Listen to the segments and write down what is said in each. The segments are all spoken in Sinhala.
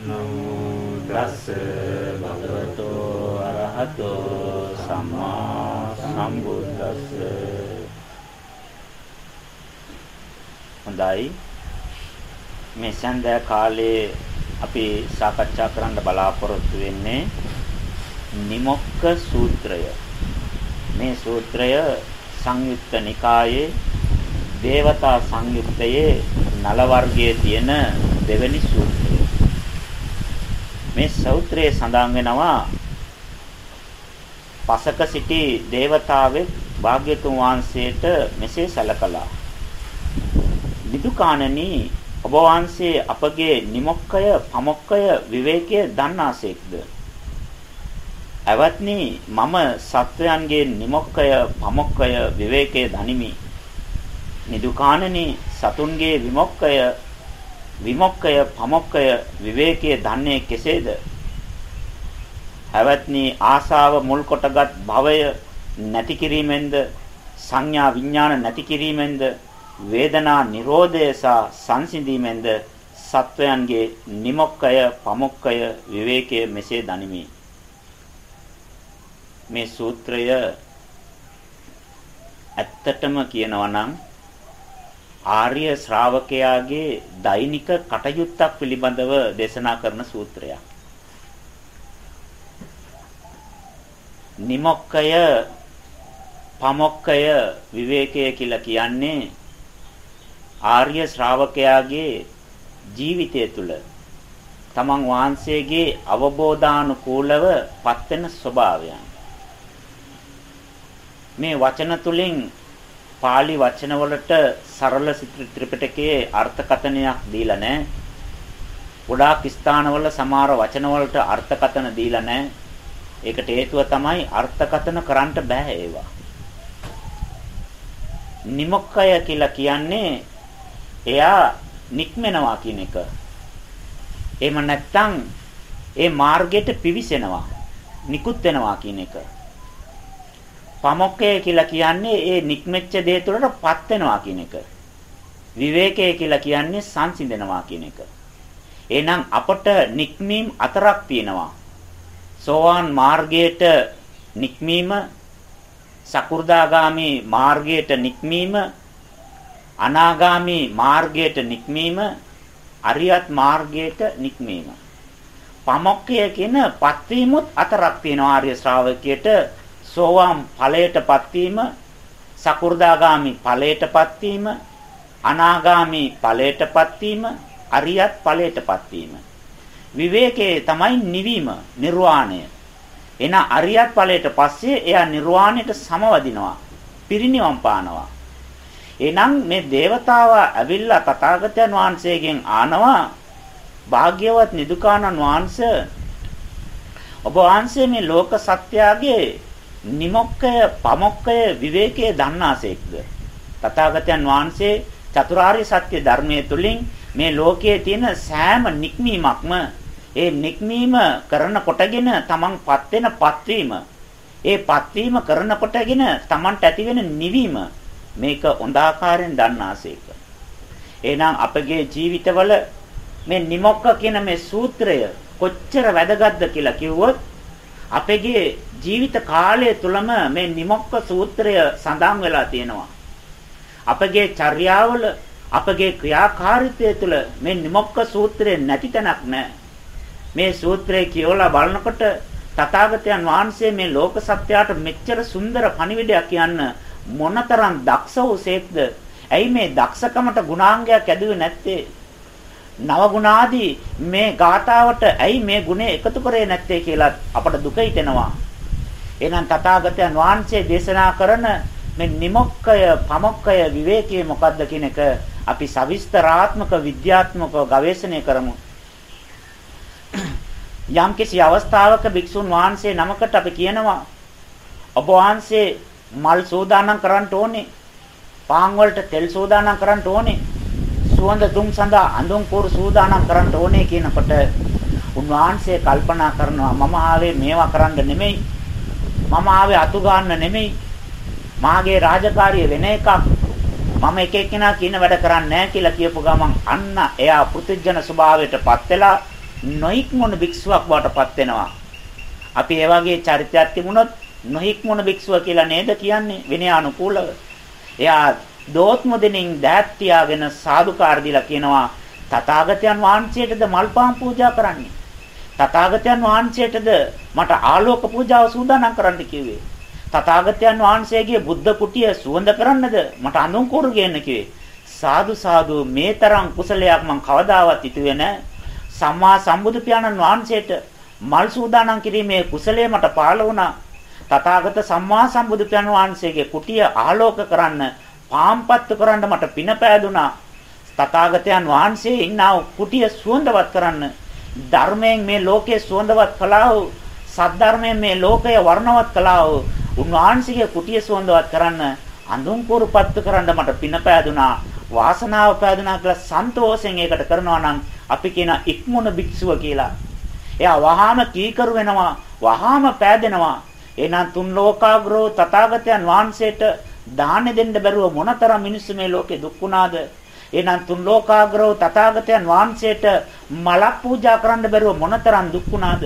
නමෝ තස්ස භගවතෝ අරහතෝ සම්මා සම්බුද්දස්ස. හොඳයි. මේ සඳ කාලේ අපි සාකච්ඡා කරන්න බලාපොරොත්තු වෙන්නේ නිමොක්ක සූත්‍රය. මේ සූත්‍රය සංයුක්ත නිකායේ දේවතා සංයුක්තයේ නල වර්ගයේ තියෙන දෙවෙනි සූත්‍රය. මේ සූත්‍රයේ සඳහන් වෙනවා පසක සිටි දේවතාවෙක් භාග්‍යතුන් වහන්සේට මෙසේ සැලකලා. විදුකාණනි ඔබ වහන්සේ අපගේ නිමොක්කය, පමොක්කය, විවේකය දන්නාසේක්ද? ඇවත්නි මම සත්වයන්ගේ නිමොක්කය, පමොක්කය, විවේකය දනිමි. නිදුකාණනි සතුන්ගේ විමුක්කය විමුක්කය පමොක්කය විවේකයේ දන්නේ කෙසේද? හැවත්නි ආසාව මුල් කොටගත් භවය නැති කිරීමෙන්ද සංඥා විඥාන නැති කිරීමෙන්ද වේදනා නිරෝධය සහ සංසිඳීමෙන්ද සත්වයන්ගේ නිමොක්කය පමොක්කය විවේකයේ මෙසේ දනිමි මේ සූත්‍රය ඇත්තටම කියනවා නම් ආර්ය ශ්‍රාවකයාගේ දෛනික කටයුත්තක් පිළිබඳව දේශනා කරන සූත්‍රයක්. නිමොක්කය පමොක්කය විවේකය කියලා කියන්නේ ආර්ය ශ්‍රාවකයාගේ ජීවිතය තුළ තමන් වහන්සේගේ අවබෝධානුකූලව පත්වෙන ස්වභාවයන් මේ වචන තුලින් pāli වචන වලට සරල ත්‍රිපිටකයේ අර්ථකථනයක් දීලා නැහැ. ගොඩාක් ස්ථානවල සමහර වචන වලට අර්ථකථන දීලා නැහැ. ඒකට හේතුව තමයි අර්ථකථන කරන්න බෑ ඒවා. නිමොක්කය කියලා කියන්නේ එයා නික්මෙනවා කියන එක. එහෙම නැත්නම් ඒ මාර්ගයට පිවිසෙනවා. නිකුත් වෙනවා කියන එක. පමොක්කය කියලා කියන්නේ ඒ නික්මෙච්ච දේ තුළටපත් වෙනවා කියන එක. විවේකය කියලා කියන්නේ සංසිඳනවා කියන එක. එහෙනම් අපට නික්මීම් අතරක් තියෙනවා. සෝවාන් මාර්ගයට නික්මීම සකු르දාගාමි මාර්ගයට නික්මීම අනාගාමි මාර්ගයට නික්මීම අරියත් මාර්ගයට නික්මීම පමොක්කය කියන පත්වීමුත් අතරක් තියෙනවා ආර්ය ශ්‍රාවකයට සෝවාන් ඵලයටපත් වීම සකු르දාගාමි ඵලයටපත් වීම අනාගාමි ඵලයටපත් වීම අරියත් ඵලයටපත් වීම. විවේකයේ තමයි නිවීම නිර්වාණය. එන අරියත් ඵලයට පස්සේ එයා නිර්වාණයට සමවදිනවා පිරිනිවන් පානවා. එනම් මේ దేవතාව ඇවිල්ලා තථාගතයන් වහන්සේගෙන් ආනවා භාග්‍යවත් නිදුකානන් වහන්සේ ඔබ වහන්සේ මේ ලෝක සත්‍යයේ නිමොක්කය පමොක්කය විවේකයේ දන්නාසේක්ද? තථාගතයන් වහන්සේ චතුරාර්ය සත්‍ය ධර්මයේ තුලින් මේ ලෝකයේ තියෙන සෑම නික්මීමක්ම ඒ නික්මීම කරන කොටගෙන තමන්පත් වෙන පත්වීම ඒ පත්වීම කරන කොටගෙන තමන්ට ඇතිවෙන නිවීම මේක හොඳාකාරයෙන් දන්නාසේක. එහෙනම් අපගේ ජීවිතවල මේ නිමොක්ක කියන මේ සූත්‍රය කොච්චර වැදගත්ද කියලා කිව්වොත් අපගේ ජීවිත කාලය තුලම මේ නිමොක්ක සූත්‍රය සඳහන් වෙලා තියෙනවා. අපගේ චර්යාවල අපගේ ක්‍රියාකාරීත්වය තුළ මේ නිමොක්ක සූත්‍රය නැති තැනක් නැහැ. මේ සූත්‍රය කියවලා බලනකොට තථාගතයන් වහන්සේ මේ ලෝක සත්‍යයට මෙච්චර සුන්දර පණිවිඩයක් කියන්න මොනතරම් දක්ෂ වූසේක්ද? ඇයි මේ දක්ෂකමට ගුණාංගයක් ඇදුවේ නැත්තේ? නව ගුණාදී මේ ගාතාවට ඇයි මේ ගුණය එකතු කරේ නැත්තේ කියලා අපට දුක හිතෙනවා. එහෙනම් තථාගතයන් වහන්සේ දේශනා කරන මේ නිමොක්කය, පමොක්කය, විවේකයේ මොකද්ද කියන එක අපි සවිස්තරාත්මක විද්‍යාත්මකව ගවේෂණය කරමු. යම්කිසි අවස්ථාවක භික්ෂුන් වහන්සේ නමකට අපි කියනවා ඔබ වහන්සේ මල් සෝදානම් කරන්න ඕනේ. පාන් වලට තෙල් සෝදානම් කරන්න ඕනේ. සුවඳ දුම් සඳහා අඳුන් කෝරු සූදානම් කරන්න ඕනේ කියනකොට උන්වහන්සේ කල්පනා කරනවා මම ආවේ මේවා කරන්න නෙමෙයි මම ආවේ අතු ගන්න නෙමෙයි මාගේ රාජකාරිය වෙන එකක් මම එක එක්කෙනා කියන වැඩ කරන්නේ නැහැ කියලා කියපු ගමන් අන්න එයා පෘථිජන ස්වභාවයටපත් වෙලා නොහික්මුණු භික්ෂුවක් බවටපත් වෙනවා. අපි ඒ වගේ චරිතයක් තිබුණොත් නොහික්මුණු භික්ෂුව කියලා නේද කියන්නේ විනය අනුකූලව. එයා දෝත්මුදෙනින් දෑත් තියාගෙන සාදුකාර දීලා කියනවා තථාගතයන් වහන්සේටද මල්පාන් පූජා කරන්නේ. තථාගතයන් වහන්සේටද මට ආලෝක පූජාව සූදානම් කරන්න කිව්වේ. තථාගතයන් වහන්සේගේ බුද්ධ කුටිය සුවඳ කරන්නද මට අඳුන් කෝරු ගේන්න කිව්වේ. සාදු සාදු මේ තරම් කුසලයක් මං කවදාවත් හිතුවේ නැහැ. සම්මා සම්බුදු පියාණන් වහන්සේට මල් සූදානම් කිරීමේ කුසලය මට පාළ වුණා. තථාගත සම්මා සම්බුදු පියාණන් වහන්සේගේ කුටිය ආලෝක කරන්න, පාම්පත්තු කරන්න මට පින පෑදුනා. තථාගතයන් වහන්සේ ඉන්නා කුටිය සුවඳවත් කරන්න ධර්මයෙන් මේ ලෝකයේ සුවඳවත් කළා වූ සද්ධර්මයෙන් මේ ලෝකය වර්ණවත් කළා වූ උන්වහන්සේගේ කුටිය සුවඳවත් කරන්න අඳුන් කුරුපත්තු කරන්න මට පින පෑදුනා වාසනාව පෑදුනා කියලා සන්තෝෂයෙන් ඒකට කරනවා නම් අපි කියන ඉක්මුණ භික්ෂුව කියලා. එයා වහාම කීකරු වෙනවා, වහාම පෑදෙනවා. එහෙනම් තුන් ලෝකාග්‍රෝ තථාගතයන් වහන්සේට දාන දෙන්න බැරුව මොනතරම් මිනිස්සු මේ ලෝකේ දුක් වුණාද? එහෙනම් තුන් ලෝකාග්‍රෝ තථාගතයන් වහන්සේට මලක් පූජා කරන්න බැරුව මොනතරම් දුක් වුණාද?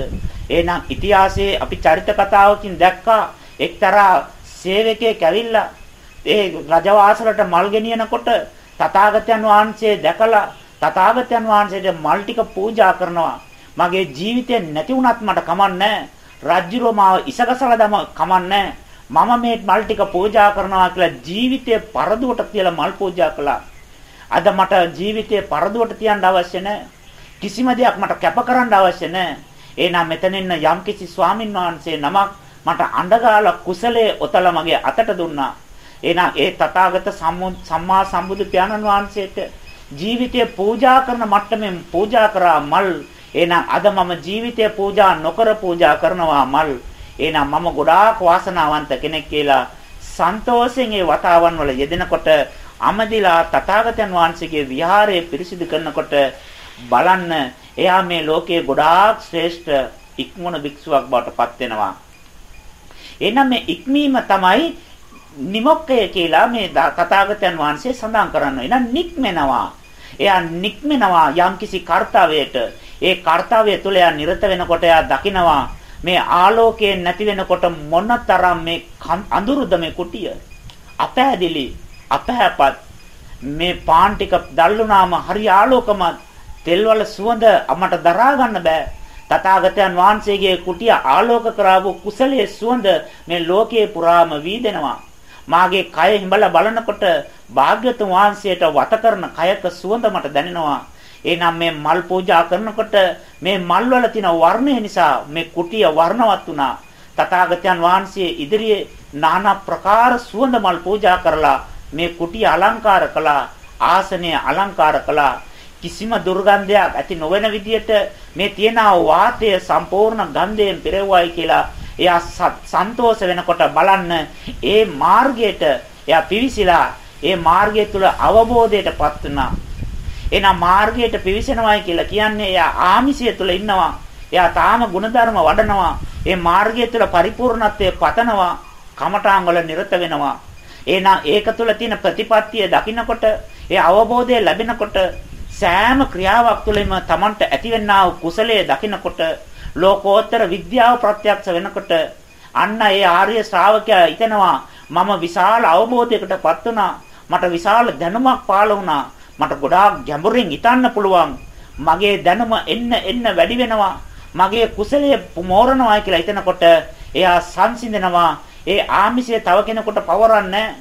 එහෙනම් ඉතිහාසයේ අපි චරිත කතාවකින් දැක්කා එක්තරා සේවකයෙක් ඇවිල්ලා ඒ රජවාසලට මල් ගෙනියනකොට තථාගතයන් වහන්සේ දැකලා තථාගතයන් වහන්සේට මල් ටික පූජා කරනවා. මගේ ජීවිතේ නැති වුණත් මට කමන්නේ රජ්ජුරුව මාව ඉසගසලා දම කමන්නේ මම මේ මල් ටික පූජා කරනවා කියලා ජීවිතේ පරදුවට කියලා මල් පූජා කළා. අද මට ජීවිතේ පරදුවට තියන්න අවශ්‍ය නැහැ. කිසිම දෙයක් මට කැප කරන්න අවශ්‍ය නැහැ. එහෙනම් මෙතනින් යම්කිසි ස්වාමින් වහන්සේ නමක් මට අඬගාලා කුසලයේ ඔතල මගේ අතට දුන්නා. එහෙනම් ඒ තථාගත සම්මා සම්බුදු පියාණන් වහන්සේට ජීවිතය පූජා කරන මට්ටමින් පූජා කරා මල් එහෙනම් අද මම ජීවිතය පූජා නොකර පූජා කරනවා මල් එහෙනම් මම ගොඩාක් වාසනාවන්ත කෙනෙක් කියලා සන්තෝෂයෙන් ඒ වතාවන් වල යෙදෙනකොට අමදිලා තථාගතයන් වහන්සේගේ විහාරය පිරිසිදු කරනකොට බලන්න එයා මේ ලෝකයේ ගොඩාක් ශ්‍රේෂ්ඨ ඉක්මන භික්ෂුවක් බවට පත් වෙනවා. එහෙනම් මේ ඉක්මීම තමයි නිමොක්කය කියලා මේ තථාගතයන් වහන්සේ සඳහන් කරනවා. එහෙනම් නික්මෙනවා. එයා නික්මෙනවා යම්කිසි කාර්යයට. ඒ කාර්යය තුළ එයා නිරත වෙනකොට එයා දකිනවා මේ ආලෝකයෙන් නැති වෙනකොට මොනතරම් මේ අඳුරුද මේ කුටිය. අපෑදිලි, අපහැපත් මේ පාන් ටික දැල්ුණාම හරි ආලෝකමත් තෙල්වල සුවඳ අපමට දරා ගන්න බෑ. තථාගතයන් වහන්සේගේ කුටිය ආලෝක කරාවු කුසලයේ සුවඳ මේ ලෝකයේ පුරාම වීදෙනවා. මාගේ කය හිඹලා බලනකොට භාග්‍යතුන් වහන්සේට වත කරන කයක සුවඳ මට දැනෙනවා. එහෙනම් මේ මල් පූජා කරනකොට මේ මල් වල තියෙන වර්ණය නිසා මේ කුටිය වර්ණවත් වුණා. තථාගතයන් වහන්සේ ඉදිරියේ নানা ප්‍රකාර සුවඳ මල් පූජා කරලා මේ කුටිය අලංකාර කළා. ආසනය අලංකාර කළා. කිසිම දුර්ගන්ධයක් ඇති නොවන විදියට මේ තියෙන වාතය සම්පූර්ණ ගන්ධයෙන් පෙරෙවුවයි කියලා එයා සන්තෝෂ වෙනකොට බලන්න ඒ මාර්ගයට එයා පිවිසිලා ඒ මාර්ගය තුල අවබෝධයටපත් වුණා. එහෙනම් මාර්ගයට පිවිසෙනවයි කියලා කියන්නේ එයා ආමිෂය තුල ඉන්නවා. එයා තාම ಗುಣධර්ම වඩනවා. ඒ මාර්ගය තුල පරිපූර්ණත්වයේ පතනවා. කමඨාන් වල නිරත වෙනවා. එහෙනම් ඒක තුල තියෙන ප්‍රතිපත්තිය දකින්නකොට ඒ අවබෝධය ලැබෙනකොට සෑම ක්‍රියාවක් තුළම Tamanට ඇතිවෙනා වූ කුසලයේ දකින්නකොට ලෝකෝත්තර විද්‍යාව ප්‍රත්‍යක්ෂ වෙනකොට අන්න ඒ ආර්ය ශ්‍රාවකයා හිතනවා මම විශාල අවබෝධයකටපත් වුණා මට විශාල දැනුමක් පාළ වුණා මට ගොඩාක් ගැඹුරින් හිතන්න පුළුවන්. මගේ දැනුම එන්න එන්න වැඩි වෙනවා. මගේ කුසලයේ මෝරනවා කියලා හිතනකොට එයා සංසිඳනවා. ඒ ආමිෂය තව කෙනෙකුට පවරන්නේ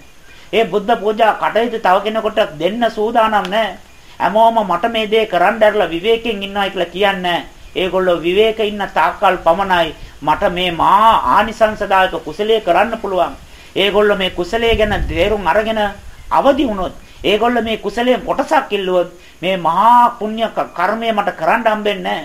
ඒ බුද්ධ පූජා කටයුතු තව කෙනෙකුට දෙන්න සූදානම් නැහැ. හැමෝම මට මේ දේ කරන්න ඇරලා විවේකයෙන් ඉන්නවා කියලා කියන්නේ ඒගොල්ලෝ විවේක ඉන්න තාක්කල් පමණයි මට මේ මහා ආනිසංසදායක කුසලයේ කරන්න පුළුවන්. ඒගොල්ලෝ මේ කුසලයේ ගැන තේරුම් අරගෙන අවදි වුණොත් ඒගොල්ලෝ මේ කුසලයෙන් කොටසක් ඉල්ලුවොත් මේ මහා පුණ්‍ය කර්මය මට කරන්න හම්බෙන්නේ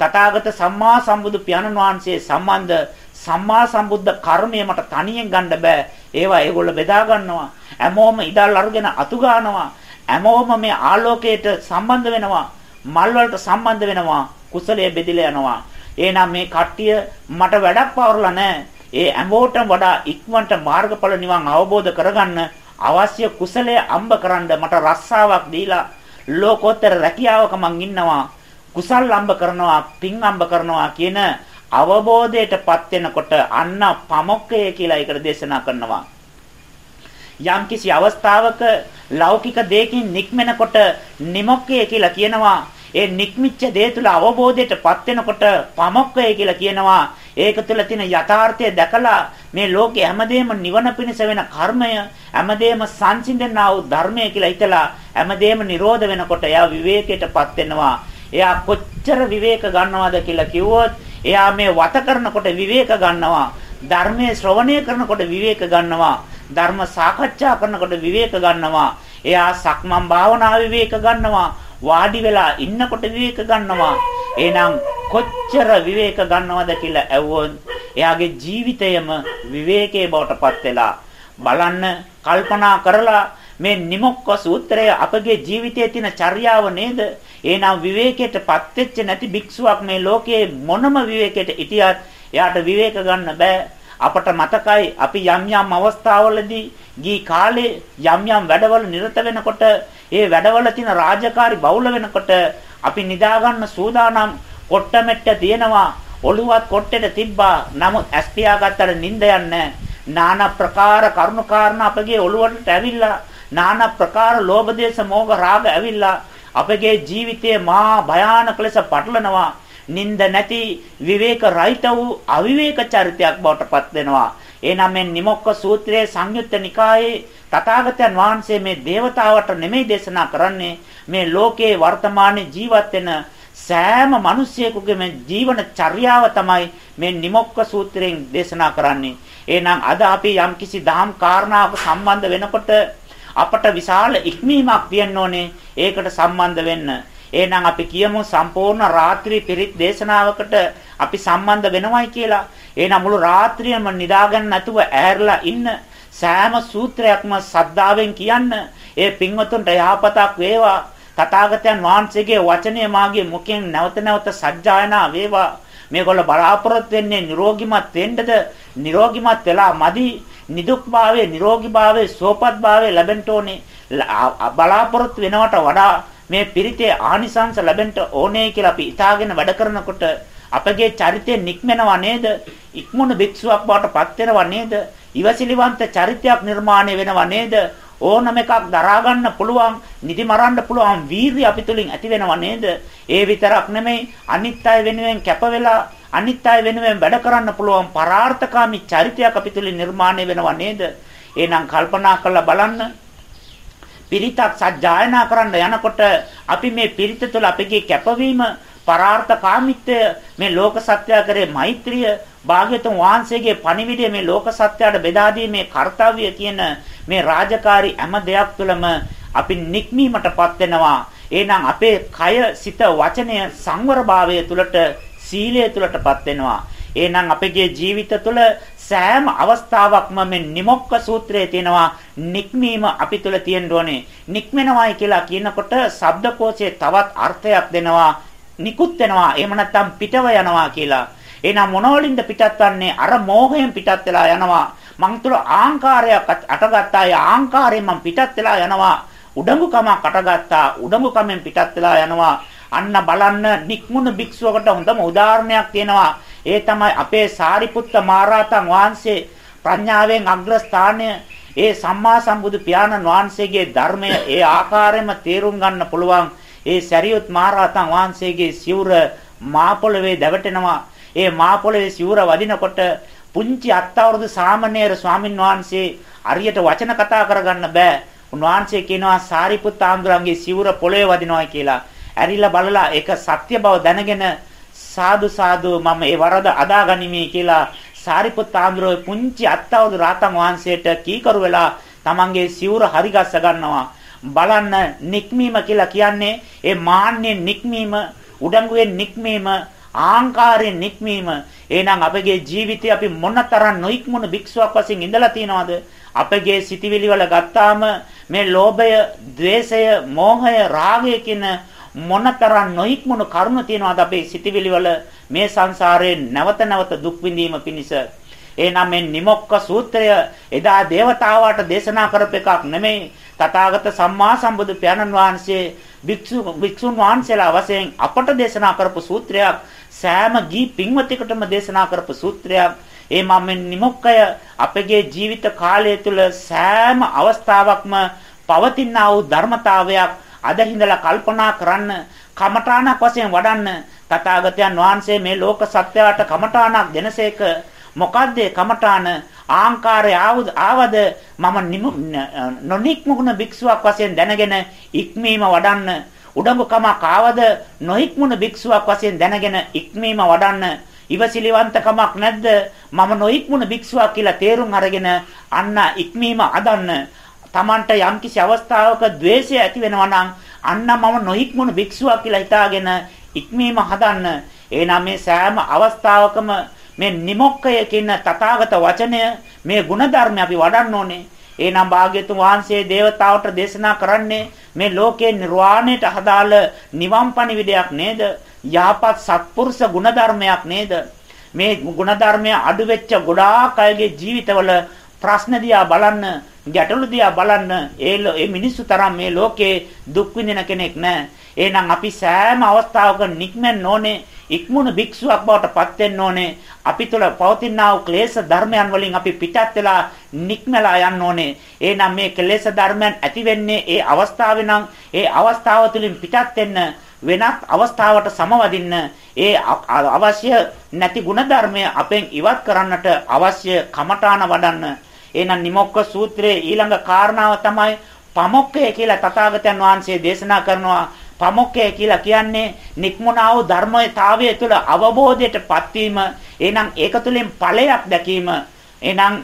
තථාගත සම්මා සම්බුදු පියාණන් වහන්සේ සම්බන්ධ සම්මා සම්බුද්ධ කර්මය මට තනියෙන් ගන්න බෑ. ඒවා ඒගොල්ලෝ බෙදා ගන්නවා. හැමෝම ඉදල් අරගෙන අතු ගන්නවා. හැමෝම මේ ආලෝකයට සම්බන්ධ වෙනවා. මල් වලට සම්බන්ධ වෙනවා. කුසලයේ බෙදිලා යනවා. එහෙනම් මේ කට්ටිය මට වැඩක් පවරලා නැහැ. ඒ හැමෝටම වඩා ඉක්මනට මාර්ගඵල නිවන් අවබෝධ කරගන්න අවශ්‍ය කුසලයේ අම්බ කරන්න මට රස්සාවක් දීලා ලෝකෝත්තර රැකියාවක මං ඉන්නවා. කුසල් අම්බ කරනවා, පින් අම්බ කරනවා කියන අවබෝධයටපත් වෙනකොට අන්න පමොක්කය කියලා ඒකට දේශනා කරනවා. යම්කිසි අවස්ථාවක ලෞකික දෙයකින් නික්මෙනකොට නිමොක්කය කියලා කියනවා. ඒ නික්මිච්ච දේ තුල අවබෝධයටපත් වෙනකොට පමොක්කය කියලා කියනවා. ඒක තුල තියෙන යථාර්ථය දැකලා මේ ලෝකේ හැමදේම නිවන පිණිස වෙන කර්මය හැමදේම සංසිඳනා වූ ධර්මය කියලා හිතලා හැමදේම නිරෝධ වෙනකොට එයා විවේකයටපත් වෙනවා. එයා කොච්චර විවේක ගන්නවද කියලා කිව්වොත් එයා මේ වත කරනකොට විවේක ගන්නවා. ධර්මයේ ශ්‍රවණය කරනකොට විවේක ගන්නවා. ධර්ම සාකච්ඡා කරනකොට විවේක ගන්නවා. එයා සක්මන් භාවනා විවේක ගන්නවා. වාඩි වෙලා ඉන්නකොට විවේක ගන්නවා. එහෙනම් කොච්චර විවේක ගන්නවද කියලා ඇහුවොත් එයාගේ ජීවිතයම විවේකයේ බවට පත් වෙලා බලන්න කල්පනා කරලා මේ නිමොක්ක සූත්‍රය අපගේ ජීවිතයේ තියෙන චර්යාව නේද? එහෙනම් විවේකයටපත් වෙච්ච නැති භික්ෂුවක් මේ ලෝකයේ මොනම විවේකයට හිටියත් එයාට විවේක ගන්න බෑ. අපට මතකයි අපි යම් යම් අවස්ථාවලදී ගී කාලේ යම් යම් වැඩවල නිරත වෙනකොට ඒ වැඩවල තියෙන රාජකාරි බහුල වෙනකොට අපි නිදාගන්න සූදානම් කොට්ටමෙට්ට තියෙනවා. ඔළුවත් කොට්ටෙට තිබ්බා. නමුත් ඇස් පියාගත්තට නිින්ද යන්නේ නාන ප්‍රකාර කරුණාකාරණ අපගේ ඔළුවට ඇවිල්ලා නාන ප්‍රකාර ලෝභ දේශ මොහ රාග ඇවිල්ලා අපගේ ජීවිතයේ මහා භයානක ලෙස පටලනවා නිින්ද නැති විවේක රහිත වූ අවිවේක චරිතයක් බවට පත් වෙනවා එනනම් මේ නිමොක්ක සූත්‍රයේ සංයුත්ත නිකායේ තථාගතයන් වහන්සේ මේ దేవතාවට නෙමෙයි දේශනා කරන්නේ මේ ලෝකේ වර්තමානයේ ජීවත් වෙන සෑම මිනිසියෙකුගේම ජීවන චර්යාව තමයි මේ නිමොක්ක සූත්‍රයෙන් දේශනා කරන්නේ. එහෙනම් අද අපි යම්කිසි දහම් කාරණාවක සම්බන්ධ වෙනකොට අපට විශාල ඉක්මීමක් තියෙන්න ඕනේ ඒකට සම්බන්ධ වෙන්න. එහෙනම් අපි කියමු සම්පූර්ණ රාත්‍රී පිරිත් දේශනාවකට අපි සම්බන්ධ වෙනවයි කියලා. එහෙනම් මුළු රාත්‍රියම නිදාගන්න නැතුව ඈරලා ඉන්න සෑම සූත්‍රයක්ම සද්ධාවෙන් කියන්න. ඒ පින්වතුන්ට යහපතක් වේවා. තථාගතයන් වහන්සේගේ වචනය මාගේ මුඛෙන් නැවත නැවත සජ්ජායනා වේවා. මේගොල්ල බලාපොරොත්තු වෙන්නේ නිරෝගිමත් වෙන්නද? නිරෝගිමත් වෙලා මදි නිදුක්භාවයේ නිරෝගීභාවයේ සෝපත්භාවයේ ලැබෙන්න ඕනේ බලාපොරොත්තු වෙනවට වඩා මේ පිරිතේ ආනිසංස ලැබෙන්න ඕනේ කියලා අපි ඉතාලගෙන වැඩ කරනකොට අපගේ චරිතය නික්මෙනවා නේද ඉක්මුණු භික්ෂුවක් බවට පත් වෙනවා නේද ඉවසිලිවන්ත චරිතයක් නිර්මාණය වෙනවා නේද ඕනම එකක් දරා ගන්න පුළුවන් නිදි මරන්න පුළුවන් වීරිය අපි තුලින් ඇති වෙනව නේද ඒ විතරක් නෙමෙයි අනිත් අය වෙනුවෙන් කැප වෙලා අනිත් අය වෙනුවෙන් වැඩ කරන්න පුළුවන් පරාර්ථකාමී චරිතයක් අපි තුලින් නිර්මාණය වෙනව නේද? එහෙනම් කල්පනා කරලා බලන්න. පිරිතක් සජ්ජායනා කරන්න යනකොට අපි මේ පිරිත තුළ අපගේ කැපවීම පරාර්ථකාමීත්වය මේ ලෝක සත්‍යය කරේ මෛත්‍රිය භාග්‍යතුන් වහන්සේගේ පණිවිඩය මේ ලෝක සත්‍යයට බෙදා දීමේ කාර්යය කියන මේ රාජකාරී හැම දෙයක් තුළම අපි නික්මීමටපත් වෙනවා. එහෙනම් අපේ කය සිත වචනය සංවරභාවය තුළට සීලය තුලටපත් වෙනවා. එහෙනම් අපගේ ජීවිත තුළ සෑම අවස්ථාවකම මේ නිමොක්ක සූත්‍රයේ තියෙනවා නික්මීම අපි තුල තියෙන්න ඕනේ. නික්මෙනවායි කියලා කියනකොට ශබ්දකෝෂයේ තවත් අර්ථයක් දෙනවා. නිකුත් වෙනවා. එහෙම නැත්නම් පිටව යනවා කියලා. එහෙනම් මොනවලින්ද පිටත් වන්නේ? අර මෝහයෙන් පිටත් වෙලා යනවා. මං තුල ආංකාරයක් අටගත්තා. ඒ ආංකාරයෙන් මං පිටත් වෙලා යනවා. උඩඟුකමක් අටගත්තා. උඩඟුකමෙන් පිටත් වෙලා යනවා. අන්න බලන්න නික්මුණු භික්ෂුවකට හොඳම උදාහරණයක් තියෙනවා. ඒ තමයි අපේ සාරිපුත්ත මහරහතන් වහන්සේ ප්‍රඥාවෙන් අග්‍රස්ථානය ඒ සම්මා සම්බුදු පියාණන් වහන්සේගේ ධර්මය ඒ ආකාරයෙන්ම තේරුම් ගන්න පුළුවන්. ඒ සරියුත් මහරහතන් වහන්සේගේ සිවුර මා පොළවේ දැවටෙනවා. ඒ මා පොළවේ සිවුර වදිනකොට පුංචි අත්තවරුදු සාමණේර ස්වාමින් වහන්සේ අරියට වචන කතා කරගන්න බෑ. උන්වහන්සේ කියනවා සාරිපුත් ආන්දරන්ගේ සිවුර පොළවේ වදිනවා කියලා. ඇරිලා බලලා ඒක සත්‍ය බව දැනගෙන සාදු සාදු මම ඒ වරද අදාගනිමි කියලා සාරිපුත් ආන්දරෝ පුංචි අත්තවදු රාතන් වහන්සේට කීකරු වෙලා තමන්ගේ සිවුර හරිගස්ස ගන්නවා බලන්න නික්මීම කියලා කියන්නේ ඒ මාන්නේ නික්මීම උඩඟුවේ නික්මීම ආංකාරයෙන් නික්මීම. එහෙනම් අපගේ ජීවිතේ අපි මොනතරම් නොඉක්මුණු භික්ෂුවක් වශයෙන් ඉඳලා තියනවද? අපගේ සිටිවිලි වල ගත්තාම මේ ලෝභය, ద్వේෂය, මෝහය, රාගය කියන මොනතරම් නොඉක්මුණු කරුණු තියනවද අපේ සිටිවිලි වල? මේ සංසාරයේ නැවත නැවත දුක් විඳීම පිණිස. එහෙනම් මේ නිමොක්ක සූත්‍රය එදා దేవතාවාට දේශනා කරපු එකක් නෙමෙයි. තථාගත සම්මා සම්බුදු පියාණන් වහන්සේ භික්ෂු භික්ෂුන් වහන්සේලා වශයෙන් අපට දේශනා කරපු සූත්‍රයක් සෑම ගී පින්වතෙකුටම දේශනා කරපු සූත්‍රයක්. ඒ මම නිමොක්කය. අපගේ ජීවිත කාලය තුළ සෑම අවස්ථාවකම පවතිනා වූ ධර්මතාවයක් අද හිඳලා කල්පනා කරන්න කමඨාණක් වශයෙන් වඩන්න තථාගතයන් වහන්සේ මේ ලෝක සත්‍යයට කමඨාණක් දෙනසේක මොකද්ද කමඨාන ආංකාරය ආවද මම නොනික්මුණ භික්ෂුවක් වශයෙන් දැනගෙන ඉක්මීම වඩන්න උඩඟුකමක් ආවද නොහික්මුණ භික්ෂුවක් වශයෙන් දැනගෙන ඉක්මීම වඩන්න ඉවසිලිවන්තකමක් නැද්ද? මම නොහික්මුණ භික්ෂුවක් කියලා තේරුම් අරගෙන අන්න ඉක්මීම අදන්න. Tamanට යම්කිසි අවස්ථාවක द्वේෂය ඇති වෙනවා නම් අන්න මම නොහික්මුණ භික්ෂුවක් කියලා හිතාගෙන ඉක්මීම හදන්න. එහෙනම් මේ සෑම අවස්ථාවකම මේ නිමොක්කය කියන තථාගත වචනය මේ ಗುಣධර්ම අපි වඩන්න ඕනේ. එනම් භාග්‍යතුන් වහන්සේ දේවතාවට දේශනා කරන්නේ මේ ලෝකේ නිර්වාණයට හදාළ නිවන් පණිවිඩයක් නේද? යහපත් සත්පුරුෂ ಗುಣධර්මයක් නේද? මේ ಗುಣධර්මය අඩු වෙච්ච ගොඩාක් අයගේ ජීවිතවල ප්‍රශ්න දිහා බලන්න ගැටලු දිහා බලන්න ඒ මිනිස්සු තරම් මේ ලෝකේ දුක් විඳින කෙනෙක් නැහැ. එහෙනම් අපි සෑම අවස්ථාවක නික්මෙන්න ඕනේ. ඉක්මුණු භික්ෂුවක් බවට පත් වෙන්න ඕනේ. අපි තුල පවතිනා වූ ක්ලේශ ධර්මයන් වලින් අපි පිටත් වෙලා නික්මලා යන්න ඕනේ. එහෙනම් මේ ක්ලේශ ධර්මයන් ඇති වෙන්නේ ඒ අවස්ථාවේ නම් ඒ අවස්ථාව තුලින් පිටත් වෙන්න වෙනත් අවස්ථාවට සමවදින්න ඒ අවශ්‍ය නැති ಗುಣධර්මය අපෙන් ඉවත් කරන්නට අවශ්‍ය කමඨාන වඩන්න. එහෙනම් නිමොක්ක සූත්‍රයේ ඊළඟ කාරණාව තමයි පමොක්කය කියලා තථාගතයන් වහන්සේ දේශනා කරනවා ප්‍රමුඛය කියලා කියන්නේ නික්මුණා වූ ධර්මතාවය තුළ අවබෝධයටපත් වීම එහෙනම් ඒක තුළින් ඵලයක් දැකීම. එහෙනම්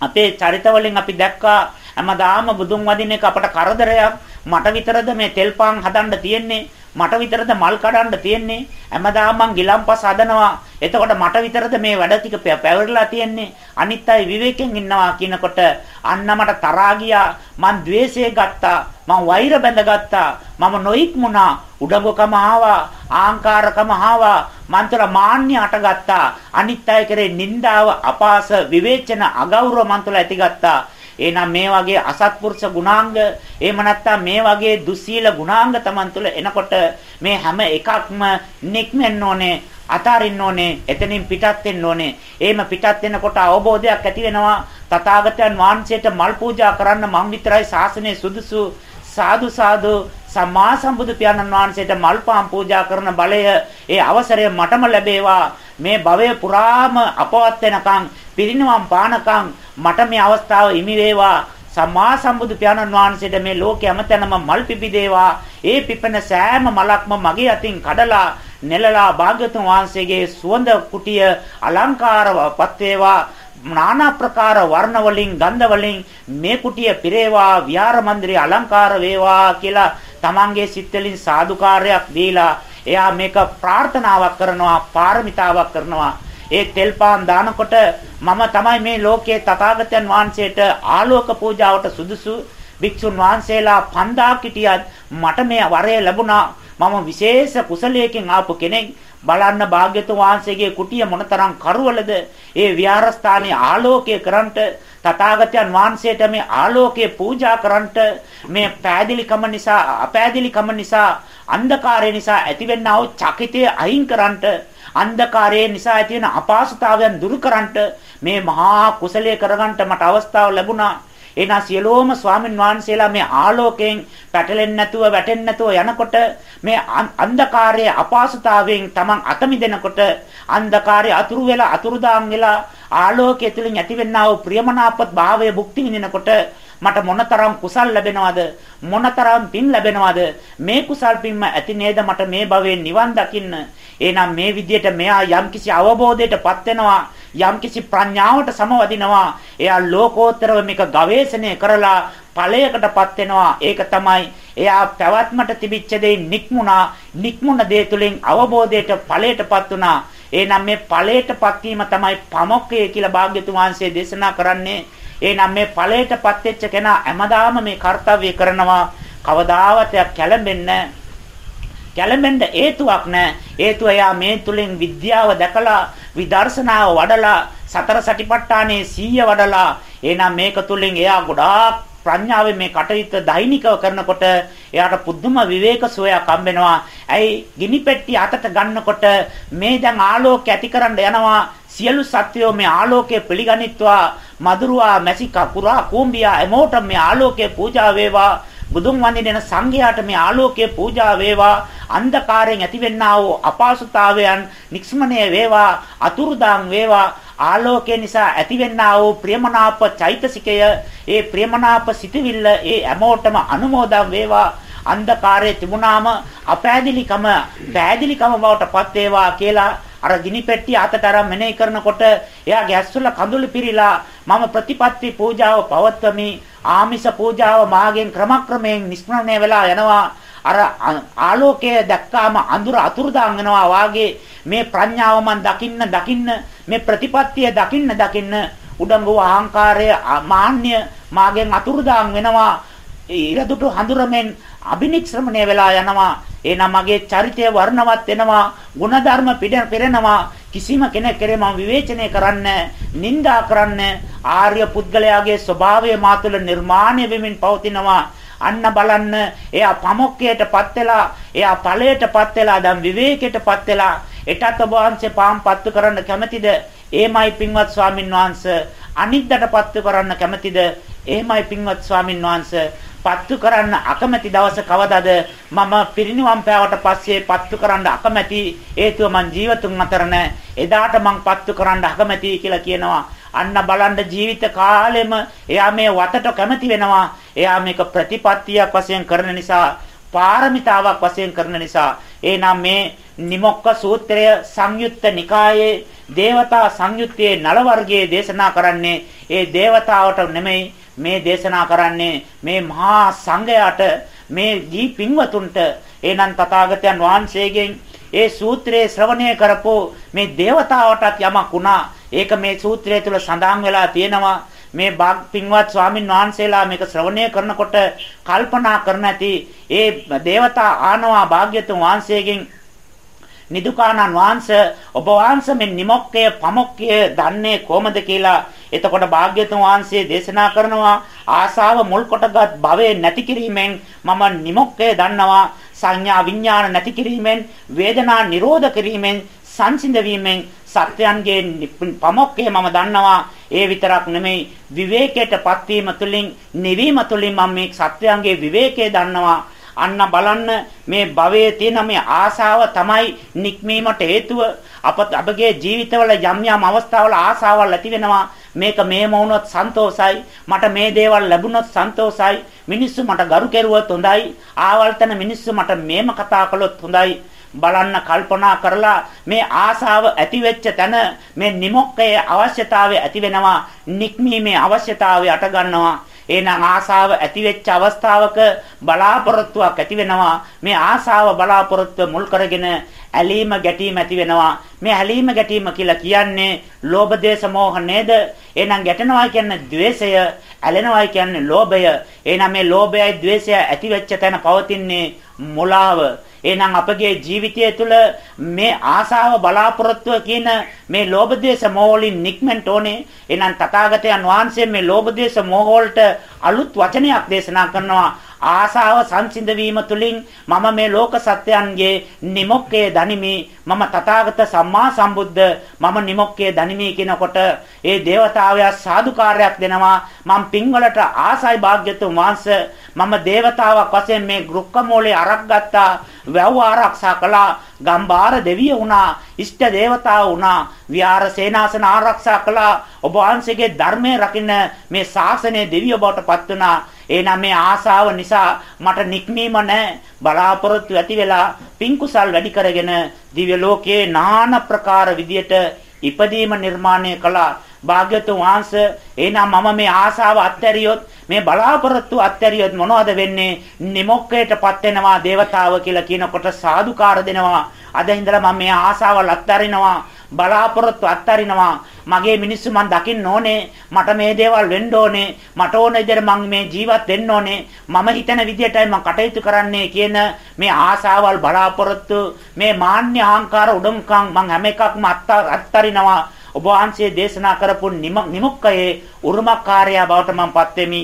අපේ චරිතවලින් අපි දැක්කා හැමදාම බුදුන් වදින එක අපට කරදරයක්. මට විතරද මේ තෙල් පාන් හදන්න තියෙන්නේ? මට විතරද මල් කඩන්න තියෙන්නේ? හැමදාම මං ගිලම්පස හදනවා. එතකොට මට විතරද මේ වැඩ ටික පැවරලා තියෙන්නේ? අනිත් අය විවේකයෙන් ඉන්නවා කියනකොට අන්න මට තරහා ගියා. මං द्वේෂය ගත්තා. මං වෛර බැඳගත්තා. මම නොයික්මුණා. උඩඟුකම ආවා. ආහංකාරකම ආවා. මන්තර මාන්න්‍ය අටගත්තා. අනිත් අය කරේ නින්දාව, අපාස, විවේචන, අගෞරව මන්තර ඇතිගත්තා. එහෙනම් මේ වගේ අසත්පුරුෂ ගුණාංග එහෙම නැත්නම් මේ වගේ දුස්සීල ගුණාංග Taman තුළ එනකොට මේ හැම එකක්ම නික්මෙන්න ඕනේ අතාරින්න ඕනේ එතනින් පිටත් වෙන්න ඕනේ. එහෙම පිටත් වෙනකොට අවබෝධයක් ඇති වෙනවා. තථාගතයන් වහන්සේට මල් පූජා කරන්න මම විතරයි ශාසනයේ සුදුසු. සාදු සාදු. සම්මා සම්බුදු පියාණන් වහන්සේට මල් පාන් පූජා කරන බලය ඒ අවසරය මටම ලැබේවා. මේ භවය පුරාම අපවත් වෙනකන් පිරිනිවන් පානකම් මට මේ අවස්ථාව හිමි වේවා. සම්මා සම්බුදු පියාණන් වහන්සේට මේ ලෝකේ හැමතැනම මල් පිපිදේවා. ඒ පිපෙන සෑම මලක්ම මගේ අතින් කඩලා නෙලලා භාග්‍යතුන් වහන්සේගේ සුවඳ කුටිය අලංකාරපත් වේවා. নানা ප්‍රකාර වර්ණ වලින් ගන්ධ වලින් මේ කුටිය පිරේවා විහාර මන්දිරය අලංකාර වේවා කියලා තමන්ගේ සිත් වලින් සාදුකාරයක් දීලා එයා මේක ප්‍රාර්ථනාවක් කරනවා පාරමිතාවක් කරනවා. ඒ තෙල් පාන් දානකොට මම තමයි මේ ලෝකයේ තථාගතයන් වහන්සේට ආලෝක පූජාවට සුදුසු භික්ෂුන් වහන්සේලා 5000 හිටියත් මට මේ වරය ලැබුණා. මම විශේෂ කුසලයකින් ආපු කෙනෙක්. බලන්න භාග්‍යතුන් වහන්සේගේ කුටිය මොනතරම් කරවලද? ඒ විහාරස්ථානයේ ආලෝකය කරන්ට තථාගතයන් වහන්සේට මේ ආලෝකය පූජා කරන්ට මේ පෑදිලිකම නිසා අපෑදිලිකම නිසා අන්ධකාරය නිසා ඇතිවෙනා වූ චකිතය අයින් කරන්ට අන්ධකාරය නිසා ඇති වෙන අපහසුතාවයන් දුරු කරන්නට මේ මහා කුසලයේ කරගන්නට මට අවස්ථාව ලැබුණා. එනා සියලෝම ස්වාමින් වහන්සේලා මේ ආලෝකයෙන් පැටලෙන්නේ නැතුව වැටෙන්නේ නැතුව යනකොට මේ අන්ධකාරයේ අපහසුතාවයෙන් Taman අත මිදෙනකොට අන්ධකාරය අතුරු වෙලා අතුරුදාන් වෙලා ආලෝකය තුළින් ඇතිවෙනා වූ ප්‍රියමනාපත් භාවය භුක්ති විඳිනකොට මට මොනතරම් කුසල් ලැබෙනවද? මොනතරම් පින් ලැබෙනවද? මේ කුසල් පින්ම ඇති නේද මට මේ භවයේ නිවන් දකින්න? එහෙනම් මේ විදිහට මෙයා යම්කිසි අවබෝධයටපත් වෙනවා යම්කිසි ප්‍රඥාවට සමවදිනවා. එයා ලෝකෝත්තරව මේක ගවේෂණය කරලා ඵලයකටපත් වෙනවා. ඒක තමයි එයා පැවැත්මට තිබිච්ච දේ නික්මුණා. නික්මුණ දේ තුලින් අවබෝධයට ඵලයටපත් වුණා. එහෙනම් මේ ඵලයටපත් වීම තමයි පමොක්කය කියලා භාග්‍යතුන් වහන්සේ දේශනා කරන්නේ. එහෙනම් මේ ඵලයටපත් වෙච්ච කෙනා හැමදාම මේ කාර්යය කරනවා කවදාවත් කැළඹෙන්නේ කැළඹෙන්න හේතුවක් නැහැ. හේතුව එයා මේ තුලින් විද්‍යාව දැකලා විදර්ශනාව වඩලා සතර සටිපට්ඨානේ 100 වඩලා එහෙනම් මේක තුලින් එයා ගොඩාක් ප්‍රඥාවෙන් මේ කටයුත්ත දෛනිකව කරනකොට එයාට පුදුම විවේක සෝයක් හම්බෙනවා. ඇයි ගිනි පෙට්ටිය අතට ගන්නකොට මේ දැන් ආලෝකය ඇතිකරන්න යනවා. සියලු සත්වයෝ මේ ආලෝකය පිළිගනිත්වා මදුරුවා මැසිකා කුරා කූඹියා එමෝට මේ ආලෝකය පූජා වේවා බුදුන් වඳින සංඝයාට මේ ආලෝකය පූජා වේවා අන්ධකාරයෙන් ඇතිවෙන්නා වූ අපහසුතාවයන් නික්ස්මණය වේවා අතුරුදාන් වේවා. ආලෝකය නිසා ඇතිවෙන්නා වූ ප්‍රියමනාප චෛතසිකය ඒ ප්‍රියමනාප සිතවිල්ල ඒ හැමෝටම අනුමෝදන් වේවා. අන්ධකාරයේ තිබුණාම අපෑදිලිකම පෑදිලිකම බවට පත් වේවා කියලා අර ගිනි පෙට්ටිය අතට අරන් මෙනෙහි කරනකොට එයාගේ ඇස්වල කඳුළු පිරීලා මම ප්‍රතිපත්ති පූජාව පවත්වමි. ආමිෂ පූජාව මාගෙන් ක්‍රමක්‍රමයෙන් නිස්මරණය වෙලා යනවා. අර ආලෝකය දැක්කාම අඳුර අතුරුදාන් වෙනවා වාගේ මේ ප්‍රඥාව මන් දකින්න දකින්න මේ ප්‍රතිපත්තිය දකින්න දකින්න උඩඟු අහංකාරය මාන්නය මාගෙන් අතුරුදාන් වෙනවා. ඉරදුටු හඳුරමින් අබිනික්ෂ්‍රමණය වෙලා යනවා එහෙනම් මගේ චරිතය වර්ණවත් වෙනවා ಗುಣධර්ම පිරෙනවා කිසිම කෙනෙක් කෙරේ මම විවේචනය කරන්න නිඳා කරන්න ආර්ය පුද්ගලයාගේ ස්වභාවය මා තුළ නිර්මාණය වෙමින් පවතිනවා අන්න බලන්න එයා පමොක්කයටපත් වෙලා එයා ඵලයටපත් වෙලා දැන් විවේකයටපත් වෙලා එටත් ඔබ වහන්සේ පාම් පත්තු කරන්න කැමතිද? එහෙමයි පින්වත් ස්වාමින් වහන්සේ. අනිද්දට පත්තු කරන්න කැමතිද? එහෙමයි පින්වත් ස්වාමින් වහන්සේ. පත්තු කරන්න අකමැති දවස කවදාද? මම පිරිනිවන් පෑවට පස්සේ පත්තු කරන්න අකමැති. හේතුව මං ජීවතුන් අතර එදාට මං පත්තු කරන්න අකමැති කියලා කියනවා. අන්න බලන්න ජීවිත කාලෙම එයා මේ වතට කැමති වෙනවා. එයා මේක ප්‍රතිපත්තියක් වශයෙන් කරන නිසා පාරමිතාවක් වශයෙන් කරන නිසා. එහෙනම් මේ නිමොක්ක සූත්‍රය සංයුත්ත නිකායේ දේවතා සංයුත්තේ නල වර්ගයේ දේශනා කරන්නේ. ඒ දේවතාවට නෙමෙයි මේ දේශනා කරන්නේ මේ මහා සංඝයාට මේ දී පින්වතුන්ට. එනන් තථාගතයන් වහන්සේගෙන් ඒ සූත්‍රයේ ශ්‍රවණය කරපෝ මේ දේවතාවටත් යමක් වුණා. ඒක මේ සූත්‍රය තුල සඳහන් වෙලා තියෙනවා. මේ පින්වත් ස්වාමින් වහන්සේලා මේක ශ්‍රවණය කරනකොට කල්පනා කරන ඇති ඒ දේවතා ආනවා භාග්‍යතුන් වහන්සේගෙන් නිදුකානන් වහන්සේ ඔබ වහන්සේ මේ නිමොක්කය පමොක්කය දන්නේ කොහමද කියලා එතකොට භාග්‍යතුන් වහන්සේ දේශනා කරනවා ආසාව මුල් කොටගත් භවයේ නැති කිරීමෙන් මම නිමොක්කය දන්නවා සංඥා විඥාන නැති කිරීමෙන් වේදනා නිරෝධ කිරීමෙන් සංසිඳ වීමෙන් සත්‍යයන්ගේ පමොක්කය මම දන්නවා. ඒ විතරක් නෙමෙයි විවේකයටපත් වීම තුළින් නිවීම තුළින් මම මේ සත්‍යයන්ගේ විවේකය දන්නවා. අන්න බලන්න මේ භවයේ තියෙන මේ ආශාව තමයි නික්මීමට හේතුව. අප අපගේ ජීවිතවල යම් යම් අවස්ථාවල ආශාවල් ඇති වෙනවා. මේක මේම වුණොත් සන්තෝසයි. මට මේ දේවල් ලැබුණොත් සන්තෝසයි. මිනිස්සු මට ගරු කෙරුවොත් හොඳයි. ආවල් තන මිනිස්සු මට මේම කතා කළොත් හොඳයි. බලන්න කල්පනා කරලා මේ ආසාව ඇති වෙච්ච තැන මේ නිමොක්කයේ අවශ්‍යතාවය ඇති වෙනවා නික්මීමේ අවශ්‍යතාවය අට ගන්නවා එහෙනම් ආසාව ඇති වෙච්ච අවස්ථාවක බලාපොරොත්තුවක් ඇති වෙනවා. මේ ආසාව බලාපොරොත්තුව මුල් කරගෙන ඇලීම ගැටීම ඇති වෙනවා. මේ ඇලීම ගැටීම කියලා කියන්නේ ලෝභ දේශ මොහ නේද? එහෙනම් ගැටෙනවා කියන්නේ द्वේෂය, ඇලෙනවා කියන්නේ ලෝභය. එහෙනම් මේ ලෝභයයි द्वේෂයයි ඇති වෙච්ච තැන පවතින්නේ මුලාව. එහෙනම් අපගේ ජීවිතය තුළ මේ ආසාව බලාපොරොත්තුව කියන මේ ලෝභ දේශ මොහොලින් නික්මෙන්ට ඕනේ. එහෙනම් තථාගතයන් වහන්සේ මේ ලෝභ දේශ මොහොල්ට අලුත් වචනයක් දේශනා කරනවා. ආසාව සංසිඳවීම තුළින් මම මේ ලෝක සත්‍යයන්ගේ නිමොක්කේ දනිමි. මම තථාගත සම්මා සම්බුද්ධ මම නිමොක්කේ දනිමි කියනකොට ඒ దేవතාවයා සාදුකාරයක් දෙනවා. මම පින්වලට ආසයි භාග්‍යතුන් වහන්සේ මම దేవතාවක් වශයෙන් මේ ගෘක්කමෝලේ අරක් ගත්තා වැව් ආරක්ෂා කළා. ගම්බාර දෙවිය වුණා ඉෂ්ට දේවතා වුණා විහාර සේනාසන ආරක්ෂා කළා ඔබ වහන්සේගේ ධර්මයේ රකින්න මේ ශාසනයේ දෙවියෝ බවට පත් වුණා එහෙනම් මේ ආසාව නිසා මට නික්මීම නැහැ. බලාපොරොත්තු ඇති වෙලා පින්කුසල් වැඩි කරගෙන දිව්‍ය ලෝකයේ নানা ප්‍රකාර විදියට ඉපදීම නිර්මාණය කළා. භාග්‍යතුන් වහන්සේ එහෙනම් මම මේ ආසාව අත්හැරියොත් මේ බලාපොරොත්තු අත්හැරියොත් මොනවද වෙන්නේ? නිමොක්කයටපත් වෙනවා దేవතාව කියලා කියනකොට සාදුකාර දෙනවා. අද ඉඳලා මම මේ ආසාවල් අත්හරිනවා. බලාපොරොත්තු අත්තරිනවා මගේ මිනිස්සු මං දකින්න ඕනේ මට මේ දේවල් වෙන්න ඕනේ මට ඕන විදිහට මං මේ ජීවත් වෙන්න ඕනේ මම හිතන විදිහටයි මං කටයුතු කරන්නේ කියන මේ ආසාවල් බලාපොරොත්තු මේ මාන්‍ය අහංකාර උඩම්කම් මං හැම එකක්ම අත්තරිනවා ඔබ වහන්සේ දේශනා කරපු නිමුක්කයේ උරුමකාරයා බවට මංපත් වෙමි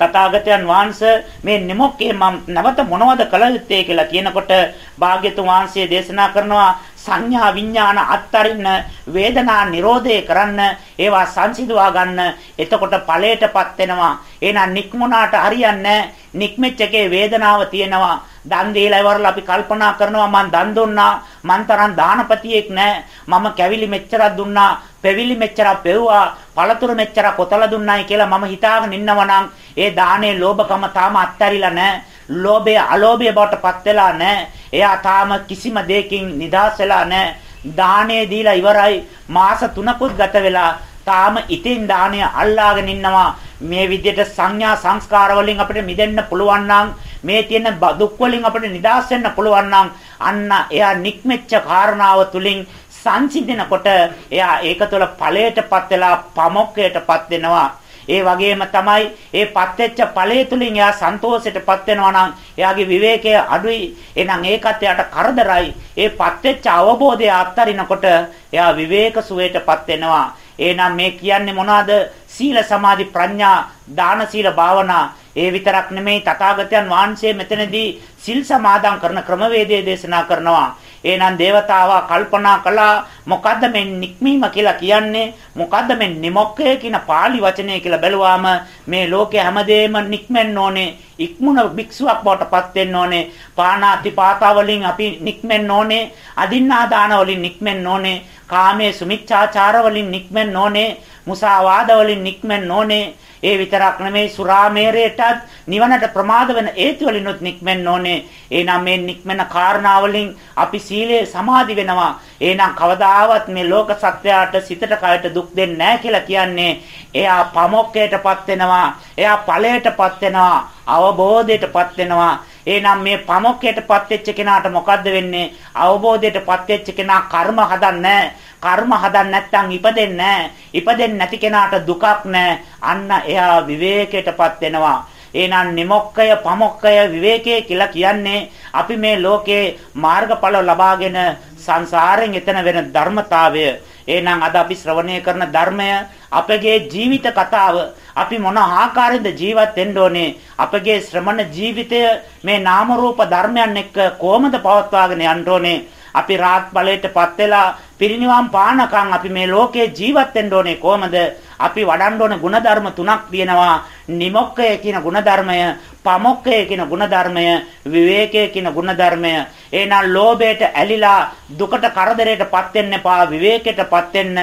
තථාගතයන් වහන්සේ මේ නිමොක්කේ මම නැවත මොනවද කළ යුත්තේ කියලා කියනකොට භාග්‍යතුන් වහන්සේ දේශනා කරනවා සංඥා විඥාන අත්තරින්න වේදනා නිරෝධය කරන්න ඒවා සංසිඳවා ගන්න. එතකොට ඵලයටපත් වෙනවා. එහෙනම් නික්මුණාට හරියන්නේ නික්මෙච්ච එකේ වේදනාව තියෙනවා. දන් දීලා ඉවරලා අපි කල්පනා කරනවා මං දන් දුන්නා. මං තරම් දානපතියෙක් නෑ මම කැවිලි මෙච්චරක් දුන්නා. පෙවිලි මෙච්චරක් පෙව්වා. පළතුරු මෙච්චරක් කොතල දුන්නායි කියලා මම හිතාගෙන ඉන්නවනම් ඒ දානේ ලෝභකම තාම අත්හැරිලා නෑ ලෝභය අලෝභය බවට පත් වෙලා නැහැ. එයා තාම කිසිම දෙයකින් නිදහස් වෙලා නැහැ. දාහනේ දීලා ඉවරයි. මාස 3කුත් ගත වෙලා තාම ඉතින් දාහනය අල්ලාගෙන ඉන්නවා. මේ විදිහට සංඥා සංස්කාර වලින් අපිට මිදෙන්න පුළුවන් මේ තියෙන දුක් වලින් අපිට නිදහස් වෙන්න පුළුවන් අන්න එයා නික්මෙච්ච කාරණාව තුලින් සංසිඳනකොට එයා ඒක තුළ ඵලයටපත් වෙලා පමොක්කයටපත් වෙනවා ඒ වගේම තමයි ඒ පත්වෙච්ච ඵලයේ තුලින් එයා සන්තෝෂයටපත් වෙනවා නම් එයාගේ විවේකය අඩුයි. එහෙනම් ඒකත් එයාට කරදරයි. ඒ පත්වෙච්ච අවබෝධය අත්තරිනකොට එයා විවේක සුවයටපත් වෙනවා. එහෙනම් මේ කියන්නේ මොනවද? සීල සමාධි ප්‍රඥා දාන සීල භාවනා ඒ විතරක් නෙමෙයි තථාගතයන් වහන්සේ මෙතනදී සිල් සමාදන් කරන ක්‍රමවේදය දේශනා කරනවා. එහෙනම් దేవතාවා කල්පනා කළා මොකද්ද මේ නික්මීම කියලා කියන්නේ? මොකද්ද මේ නිමොක්කය කියන pāli වචනය කියලා බැලුවාම මේ ලෝකේ හැමදේම නික්මෙන්න ඕනේ ඉක්මුණ භික්ෂුවක් බවටපත් වෙන්න ඕනේ පානාති පාතා වලින් අපි නික්මෙන්න ඕනේ අදින්නා දාන වලින් නික්මෙන්න ඕනේ කාමයේ සුමිච්ඡාචාර වලින් නික්මෙන්න ඕනේ මුසාවාද වලින් නික්මෙන්න ඕනේ ඒ විතරක් නෙමෙයි සුරාමේරයටත් නිවනට ප්‍රමාද වෙන හේතු වලිනුත් නික්මෙන්න ඕනේ. එහෙනම් මේ නික්මෙන කාරණාවලින් අපි සීලය සමාදි වෙනවා. එහෙනම් කවදාවත් මේ ලෝක සත්‍යයට සිතට කයට දුක් දෙන්නේ නැහැ කියලා කියන්නේ එයා පමොක්කයටපත් වෙනවා. එයා ඵලයටපත් වෙනවා. අවබෝධයටපත් වෙනවා. එහෙනම් මේ පමොක්කයටපත් වෙච්ච කෙනාට මොකද්ද වෙන්නේ? අවබෝධයටපත් වෙච්ච කෙනා කර්ම හදන්නේ කර්ම හදන්න නැත්නම් ඉපදෙන්නේ නැහැ. ඉපදෙන්නේ නැති කෙනාට දුකක් නැහැ. අන්න එයා විවේකයටපත් වෙනවා. එහෙනම් නිමොක්කය පමොක්කය විවේකය කියලා කියන්නේ අපි මේ ලෝකේ මාර්ගඵල ලබාගෙන සංසාරයෙන් එතන වෙන ධර්මතාවය. එහෙනම් අද අපි ශ්‍රවණය කරන ධර්මය අපගේ ජීවිත කතාව අපි මොන ආකාරයෙන්ද ජීවත් වෙන්න ඕනේ අපගේ ශ්‍රමණ ජීවිතය මේ නාම රූප ධර්මයන් එක්ක කොහොමද පවත්වාගෙන යන්න ඕනේ අපි රාත් ඵලයටපත් වෙලා පිරිණිවන් පානකම් අපි මේ ලෝකේ ජීවත් වෙන්න ඕනේ කොහමද? අපි වඩන්න ඕන ಗುಣධර්ම තුනක් තියෙනවා. නිමොක්කය කියන ಗುಣධර්මය, පමොක්කය කියන ಗುಣධර්මය, විවේකය කියන ಗುಣධර්මය. එහෙනම් ලෝභයට ඇලිලා දුකට කරදරයටපත් වෙන්න එපා, විවේකයටපත් වෙන්න.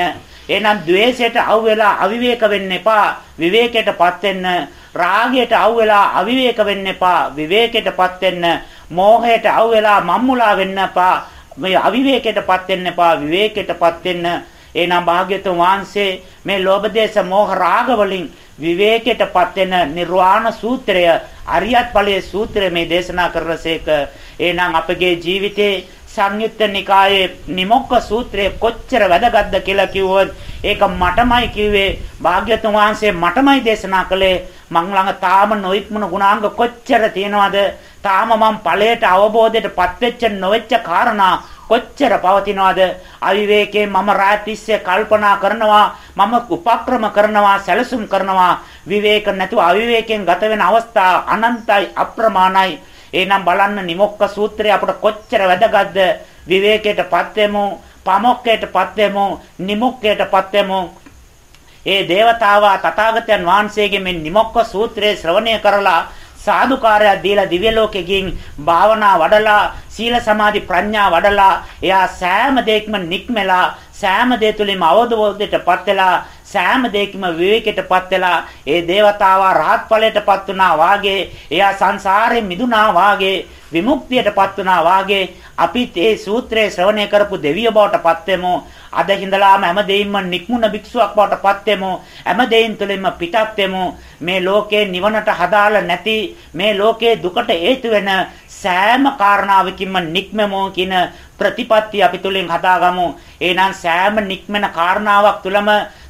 එහෙනම් द्वේෂයට අවු වෙලා අවිවේක වෙන්න එපා, විවේකයටපත් වෙන්න. රාගයට අවු වෙලා අවිවේක වෙන්න එපා, විවේකයටපත් වෙන්න. මෝහයට අවු වෙලා මම්මුලා වෙන්න එපා මේ අවිවේකයටපත් වෙන්න එපා විවේකයටපත් වෙන්න. එනම් භාග්‍යතුන් වහන්සේ මේ ලෝභ දේශ මොහ රාග වලින් විවේකයටපත් වෙන නිර්වාණ සූත්‍රය අරියත් ඵලයේ සූත්‍රය මේ දේශනා කරනසේක එනම් අපගේ ජීවිතේ සංයුත්ත නිකායේ නිමොක්ක සූත්‍රය කොච්චර වැදගත්ද කියලා කිව්වොත් ඒක මටමයි කිව්වේ. භාග්‍යතුන් වහන්සේ මටමයි දේශනා කළේ. මං ළඟ තාම නොඉක්මුණු ගුණාංග කොච්චර තියෙනවද? තාම මම ඵලයට අවබෝධයටපත් වෙච්ච නොවෙච්ච කාරණා කොච්චර පවතිනවද? අවිවේකයෙන් මම රාත්‍රිස්සේ කල්පනා කරනවා මම උපක්‍රම කරනවා සැලසුම් කරනවා. විවේක නැතුව අවිවේකයෙන් ගත වෙන අවස්ථා අනන්තයි අප්‍රමාණයි. එහෙනම් බලන්න නිමොක්ක සූත්‍රය අපට කොච්චර වැදගත්ද? විවේකයටපත් වෙමු පමොක්කයටපත් වෙමු නිමොක්කයටපත් වෙමු ඒ దేవතාවා තථාගතයන් වහන්සේගේ මේ නිමොක්ක සූත්‍රයේ ශ්‍රවණය කරලා සාදුකාරයක් දීලා දිව්‍ය ලෝකෙකින් භාවනා වඩලා සීල සමාධි ප්‍රඥා වඩලා එයා සෑම දෙයක්ම නික්මලා සෑම දෙය තුළින්ම අවබෝධයටපත් වෙලා සෑම දෙයක්ම විවේකයටපත් වෙලා ඒ దేవතාවා රහත් ඵලයටපත් වුණා වාගේ එයා සංසාරයෙන් මිදුණා වාගේ විමුක්තියටපත් වුණා වාගේ අපිත් ඒ සූත්‍රයේ ශ්‍රවණය කරපු දෙවිය බවටපත් වෙමු. අද හිඳලාම හැමදේින්ම නික්මුණ භික්ෂුවක් බවට පත් වෙමු. හැමදේින් තුළින්ම පිටත් වෙමු. මේ ලෝකේ නිවනට හදාල නැති මේ ලෝකේ දුකට හේතු වෙන සෑම කාරණාවකින්ම නික්මමෝ කියන ප්‍රතිපත්තිය අපි තුලින් හදාගමු. එහෙනම් සෑම නික්මන කාරණාවක් තුලම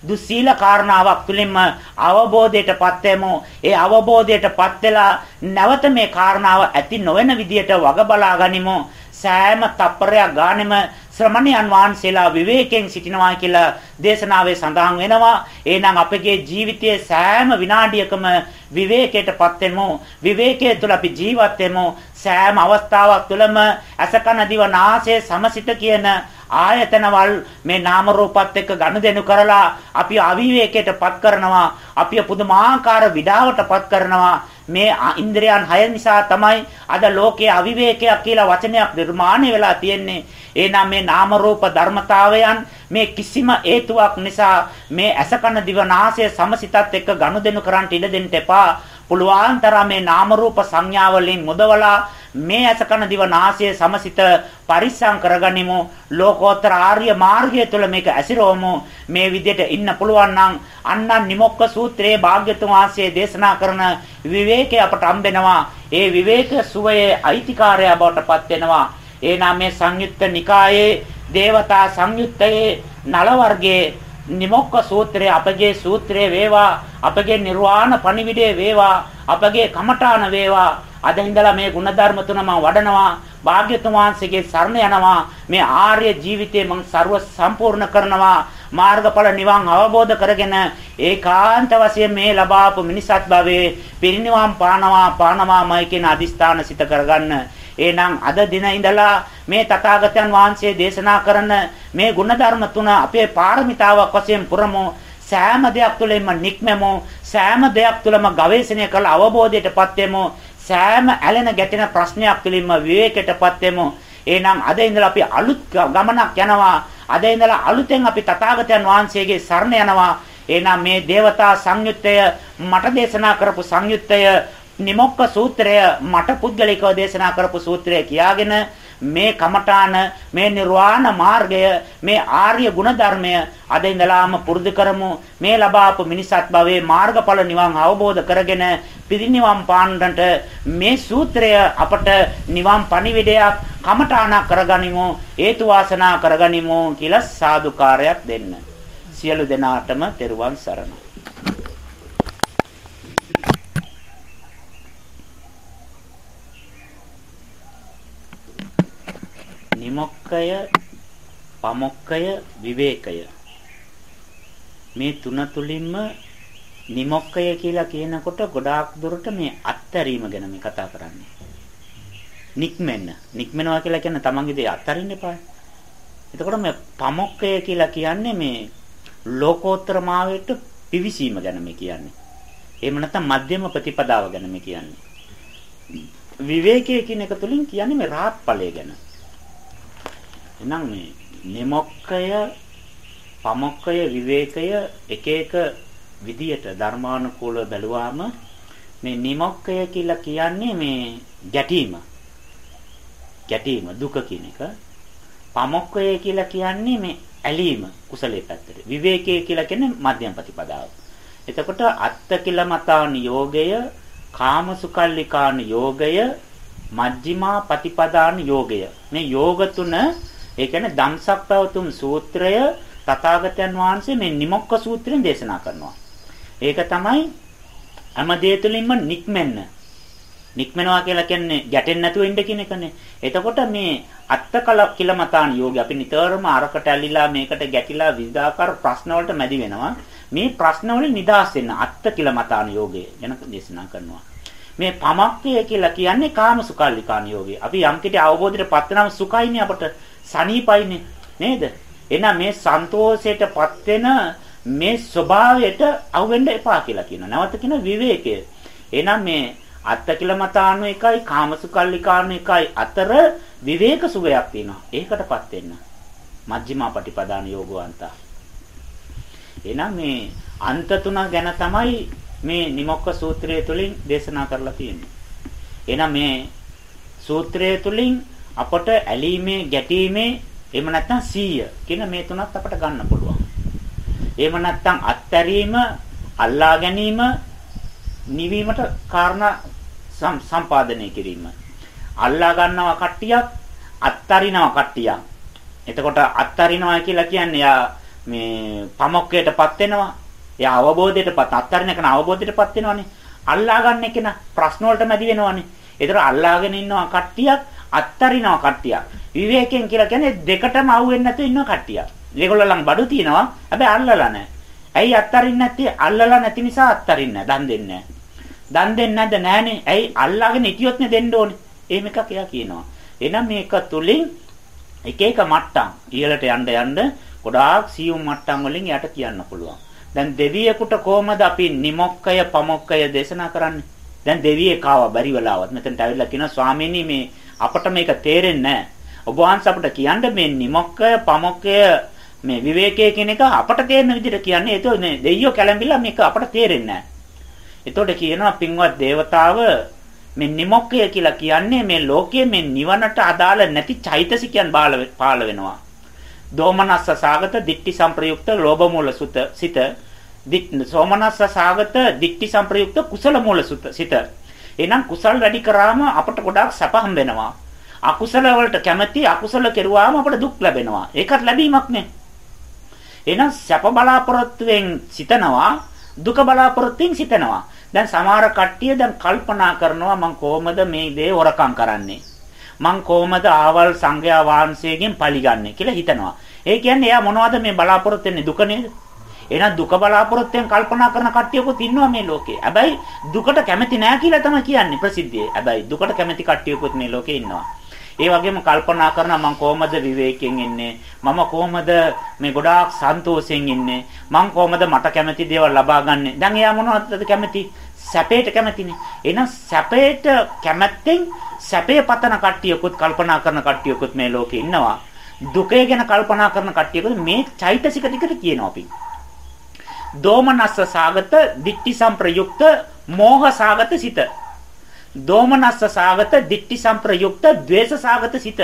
දුස්සීල කාරණාවක් තුලින්ම අවබෝධයටපත් වෙමු. ඒ අවබෝධයටපත් වෙලා නැවත මේ කාරණාව ඇති නොවන විදියට වග බලා ගනිමු. සෑම තප්පරයක් ගානෙම ශ්‍රමණයන් වහන්සේලා විවේකයෙන් සිටිනවා කියලා දේශනාවේ සඳහන් වෙනවා. එහෙනම් අපගේ ජීවිතයේ සෑම විනාඩියකම විවේකයටපත් වෙමු. විවේකයේ තුල අපි ජීවත් වෙමු. සෑම අවස්ථාවක් තුළම අසකන දිව නාසය සමසිත කියන ආයතනවල් මේ නාම රූපات එක්ක ගනුදෙනු කරලා අපි අවිවේකයටපත් කරනවා අපි පුදුමාකාර විඩාවටපත් කරනවා මේ ඉන්ද්‍රයන් 6 නිසා තමයි අද ලෝකයේ අවිවේකයක් කියලා වචනයක් නිර්මාණය වෙලා තියෙන්නේ. එහෙනම් මේ නාම රූප ධර්මතාවයන් මේ කිසිම හේතුවක් නිසා මේ අසකන දිව නාසය සමසිතත් එක්ක ගනුදෙනු කරන්න ඉඩ දෙන්න එපා. පුළුවන් තරම් මේ නාම රූප සංඥා වලින් මුදවලා මේ අසකන දිව නාසය සමසිත පරිස්සම් කරගනිමු. ලෝකෝත්තර ආර්ය මාර්ගය තුළ මේක ඇසිරවමු. මේ විදිහට ඉන්න පුළුවන් නම් අන්නන් නිමොක්ක සූත්‍රයේ භාග්‍යතුන් වහන්සේ දේශනා කරන විවේකය අපට හම්බෙනවා ඒ විවේක සුවයේ අයිතිකාරය බවට පත් වෙනවා. එනම් මේ සංයුත්ත නිකායේ දේවතා සංයුත්තයේ නල වර්ගයේ නිමොක්ක සූත්‍රය අපගේ සූත්‍රය වේවා අපගේ නිර්වාණ පණිවිඩය වේවා අපගේ කමඨාන වේවා. අද ඉඳලා මේ ಗುಣධර්ම තුන මම වඩනවා. භාග්‍යතුන් වහන්සේගේ සරණ යනවා. මේ ආර්ය ජීවිතේ මම ਸਰව සම්පූර්ණ කරනවා. මාර්ගඵල නිවන් අවබෝධ කරගෙන ඒකාන්ත වශයෙන් මේ ලබාපු මිනිසත් භවයේ පිරිනිවන් පානවා පානවාමයි කියන අදිස්ථාන සිත කරගන්න. එහෙනම් අද දින ඉඳලා මේ තථාගතයන් වහන්සේ දේශනා කරන මේ ගුණධර්ම තුන අපේ පාරමිතාවක් වශයෙන් පුරමු සෑම දෙයක් තුළම නික්මෙමු සෑම දෙයක් තුළම ගවේෂණය කරලා අවබෝධයටපත් වෙමු සෑම ඇලෙන ගැටෙන ප්‍රශ්නයක් පිළිම විවේකයටපත් වෙමු. එහෙනම් අද ඉඳලා අපි අලුත් ගමනක් යනවා. අද ඉඳලා අලුතෙන් අපි තථාගතයන් වහන්සේගේ සරණ යනවා. එහෙනම් මේ දේවතා සංයුත්තය මට දේශනා කරපු සංයුත්තය නිමොක්ක සූත්‍රය මට පුද්ගලිකව දේශනා කරපු සූත්‍රය කියාගෙන මේ කමඨාන මේ නිර්වාණ මාර්ගය මේ ආර්ය ගුණධර්මය අද ඉඳලාම පුරුදු කරමු. මේ ලබාපු මිනිසත් භවයේ මාර්ගඵල නිවන් අවබෝධ කරගෙන පිරිනිවන් පාන්නට මේ සූත්‍රය අපට නිවන් පණිවිඩයක් කමඨාන කරගනිමු හේතු වාසනා කරගනිමු කියලා සාදුකාරයක් දෙන්න. සියලු දෙනාටම තෙරුවන් සරණයි. නිමොක්කය පමොක්කය විවේකය. මේ තුන තුලින්ම නිමොක්කය කියලා කියනකොට ගොඩාක් දුරට මේ අත්තරීම ගැන මේ කතා කරන්නේ. නික්මෙන්න. නික්මනවා කියලා කියන්නේ තමන්ගේ දේ අත්තරින්න එපා. එතකොට මේ පමොක්කය කියලා කියන්නේ මේ ලෝකෝත්තර මාවයට පිවිසීම ගැන මේ කියන්නේ. එහෙම නැත්නම් මධ්‍යම ප්‍රතිපදාව ගැන මේ කියන්නේ. විවේකයේ කියන එක තුලින් කියන්නේ මේ රාහත් ඵලය ගැන. එහෙනම් මේ නිමොක්කය, පමොක්කය, විවේකය එක එක විදියට ධර්මානුකූලව බැලුවාම මේ නිමොක්කය කියලා කියන්නේ මේ ගැටීම. ගැටීම දුක කියන එක. පමොක්කය කියලා කියන්නේ මේ ඇලීම කුසලයේ පැත්තට. විවේකය කියලා කියන්නේ මධ්‍යම ප්‍රතිපදාව. එතකොට අත්ත කිලමතාන යෝගය, කාමසුකල්ලිකාන යෝගය, මජ්ක්‍ධිමා ප්‍රතිපදාන යෝගය. මේ යෝග තුන ඒ කියන්නේ ධම්සක් පැවතුම් සූත්‍රය තථාගතයන් වහන්සේ මේ නිමොක්ක සූත්‍රයෙන් දේශනා කරනවා. ඒක තමයි හැම දෙය තුළින්ම නික්මෙන්න. නික්මනවා කියලා කියන්නේ ගැටෙන්නේ නැතුව ඉන්න කියන එකනේ. එතකොට මේ අත්තකල කිලමතාන යෝගය අපි නිතරම අරකට ඇලිලා මේකට ගැටිලා විවිධාකාර ප්‍රශ්න වලට මැදි වෙනවා. මේ ප්‍රශ්න වලින් නිදහස් වෙන්න අත්ත කිලමතාන යෝගය ගැන දේශනා කරනවා. මේ පමක්කය කියලා කියන්නේ කාමසුකල්ලිකාන යෝගය. අපි යම් කිසි අවබෝධයටපත් වෙනම සුඛයිනේ අපට සනීපයිනේ නේද? එහෙනම් මේ සන්තෝෂයටපත් වෙන මේ ස්වභාවයට අහුවෙන්න එපා කියලා කියනවා. නැවත කියන විවේකය. එහෙනම් මේ අත්තකිලමතාණු එකයි කාමසුකල්ලිකාණු එකයි අතර විවේක සුවයක් තියෙනවා. ඒකටපත් වෙන්න. මජ්ක්‍ධිමා පටිපදාන යෝගවන්තා. එහෙනම් මේ අන්ත තුන ගැන තමයි මේ නිමොක්ක සූත්‍රය තුලින් දේශනා කරලා තියෙන්නේ. එහෙනම් මේ සූත්‍රය තුලින් අපට ඇලීමේ ගැටීමේ එහෙම නැත්නම් සීය කියන මේ තුනත් අපට ගන්න පුළුවන්. එහෙම නැත්නම් අත්හැරීම, අල්ලා ගැනීම, නිවීමට කාරණා සම්පාදනය කිරීම. අල්ලා ගන්නවා කට්ටියක්, අත්තරිනවා කට්ටියක්. එතකොට අත්තරිනවා කියලා කියන්නේ යා මේ පමොක්කයටපත් වෙනවා. එයා අවබෝධයටපත් අත්තරින කෙනා අවබෝධයටපත් වෙනවනේ. අල්ලා ගන්න කෙනා ප්‍රශ්න වලට මැදි වෙනවනේ. ඒතර අල්ලාගෙන ඉන්නවා කට්ටියක් අත්තරිනවා කට්ටිය. විවේකයෙන් කියලා කියන්නේ දෙකටම අහුවෙන්නේ නැතුව ඉන්න කට්ටිය. ඒගොල්ලෝ ළඟ බඩු තියෙනවා. හැබැයි අල්ලලා නැහැ. ඇයි අත්තරින්නේ නැත්තේ? අල්ලලා නැති නිසා අත්තරින්නේ නැහැ. දන් දෙන්නේ නැහැ. දන් දෙන්නේ නැද්ද? නැහනේ. ඇයි අල්ලාගෙන හිටියොත් නේ දෙන්න ඕනේ. එහෙම එකක් එයා කියනවා. එහෙනම් මේක තුලින් එක එක මට්ටම් ඉහළට යන්න යන්න ගොඩාක් සියුම් මට්ටම් වලින් යට කියන්න පුළුවන්. දැන් දෙවියෙකුට කොහමද අපි නිමොක්කය පමොක්කය දේශනා කරන්නේ? දැන් දෙවියෙක් ආවා බැරි වෙලාවත් මෙතනට ඇවිල්ලා කියනවා ස්වාමීනි මේ අපට මේක තේරෙන්නේ නැහැ. ඔබ වහන්සේ අපිට කියන්න මේ නිමොක්කය පමොක්කය මේ විවේකයේ කියන එක අපට තේරෙන විදිහට කියන්නේ ඒක නේ දෙයියෝ කැළඹිලා මේක අපට තේරෙන්නේ නැහැ. එතකොට කියනවා පින්වත් దేవතාව මේ නිමොක්කය කියලා කියන්නේ මේ ලෝකයේ මේ නිවනට අදාළ නැති චෛතසිකයන් පාල වෙනවා. දෝමනස්ස සාගත දික්ටි සංප්‍රයුක්ත ලෝභ මූල සුත සිත. සෝමනස්ස සාගත දික්ටි සංප්‍රයුක්ත කුසල මූල සුත සිත. එහෙනම් කුසල් වැඩි කරාම අපට ගොඩාක් සැප හම්බ වෙනවා අකුසල වලට කැමැති අකුසල කෙරුවාම අපට දුක් ලැබෙනවා. ඒකත් ලැබීමක් නේ. එහෙනම් සැප බලාපොරොත්තුෙන් සිතනවා දුක බලාපොරොත්තුෙන් සිතනවා. දැන් සමහර කට්ටිය දැන් කල්පනා කරනවා මං කොහොමද මේ දේ හොරකම් කරන්නේ. මං කොහොමද ආවල් සංඝයා වහන්සේගෙන් පරිගන්නේ කියලා හිතනවා. ඒ කියන්නේ එයා මොනවද මේ බලාපොරොත්තු වෙන්නේ දුක නේද? එහෙනම් දුක බලාපොරොත්තුෙන් කල්පනා කරන කට්ටියකුත් ඉන්නවා මේ ලෝකේ. හැබැයි දුකට කැමති නෑ කියලා තමයි කියන්නේ ප්‍රසිද්ධියේ. හැබැයි දුකට කැමති කට්ටියකුත් මේ ලෝකේ ඉන්නවා. ඒ වගේම කල්පනා කරනවා මම කොහොමද විවේකයෙන් ඉන්නේ මම කොහොමද මේ ගොඩාක් සන්තෝෂයෙන් ඉන්නේ මම කොහොමද මට කැමති දේවල් ලබා ගන්නෙ දැන් එයා මොනවද කැමති සැපේට කැමතිනේ එහෙනම් සැපේට කැමැත්තෙන් සැපේ පතන කට්ටියකුත් කල්පනා කරන කට්ටියකුත් මේ ලෝකේ ඉන්නවා. දුකේ ගැන කල්පනා කරන කට්ටියකුත් මේ චෛතසික ටිකට කියනවා අපි. දෝමනස්ස සාගත, දික්ටි සම්ප්‍රයුක්ත, මෝහ සාගත සිත. දෝමනස්ස සාගත, දික්ටි සම්ප්‍රයුක්ත, ද්වේෂ සාගත සිත.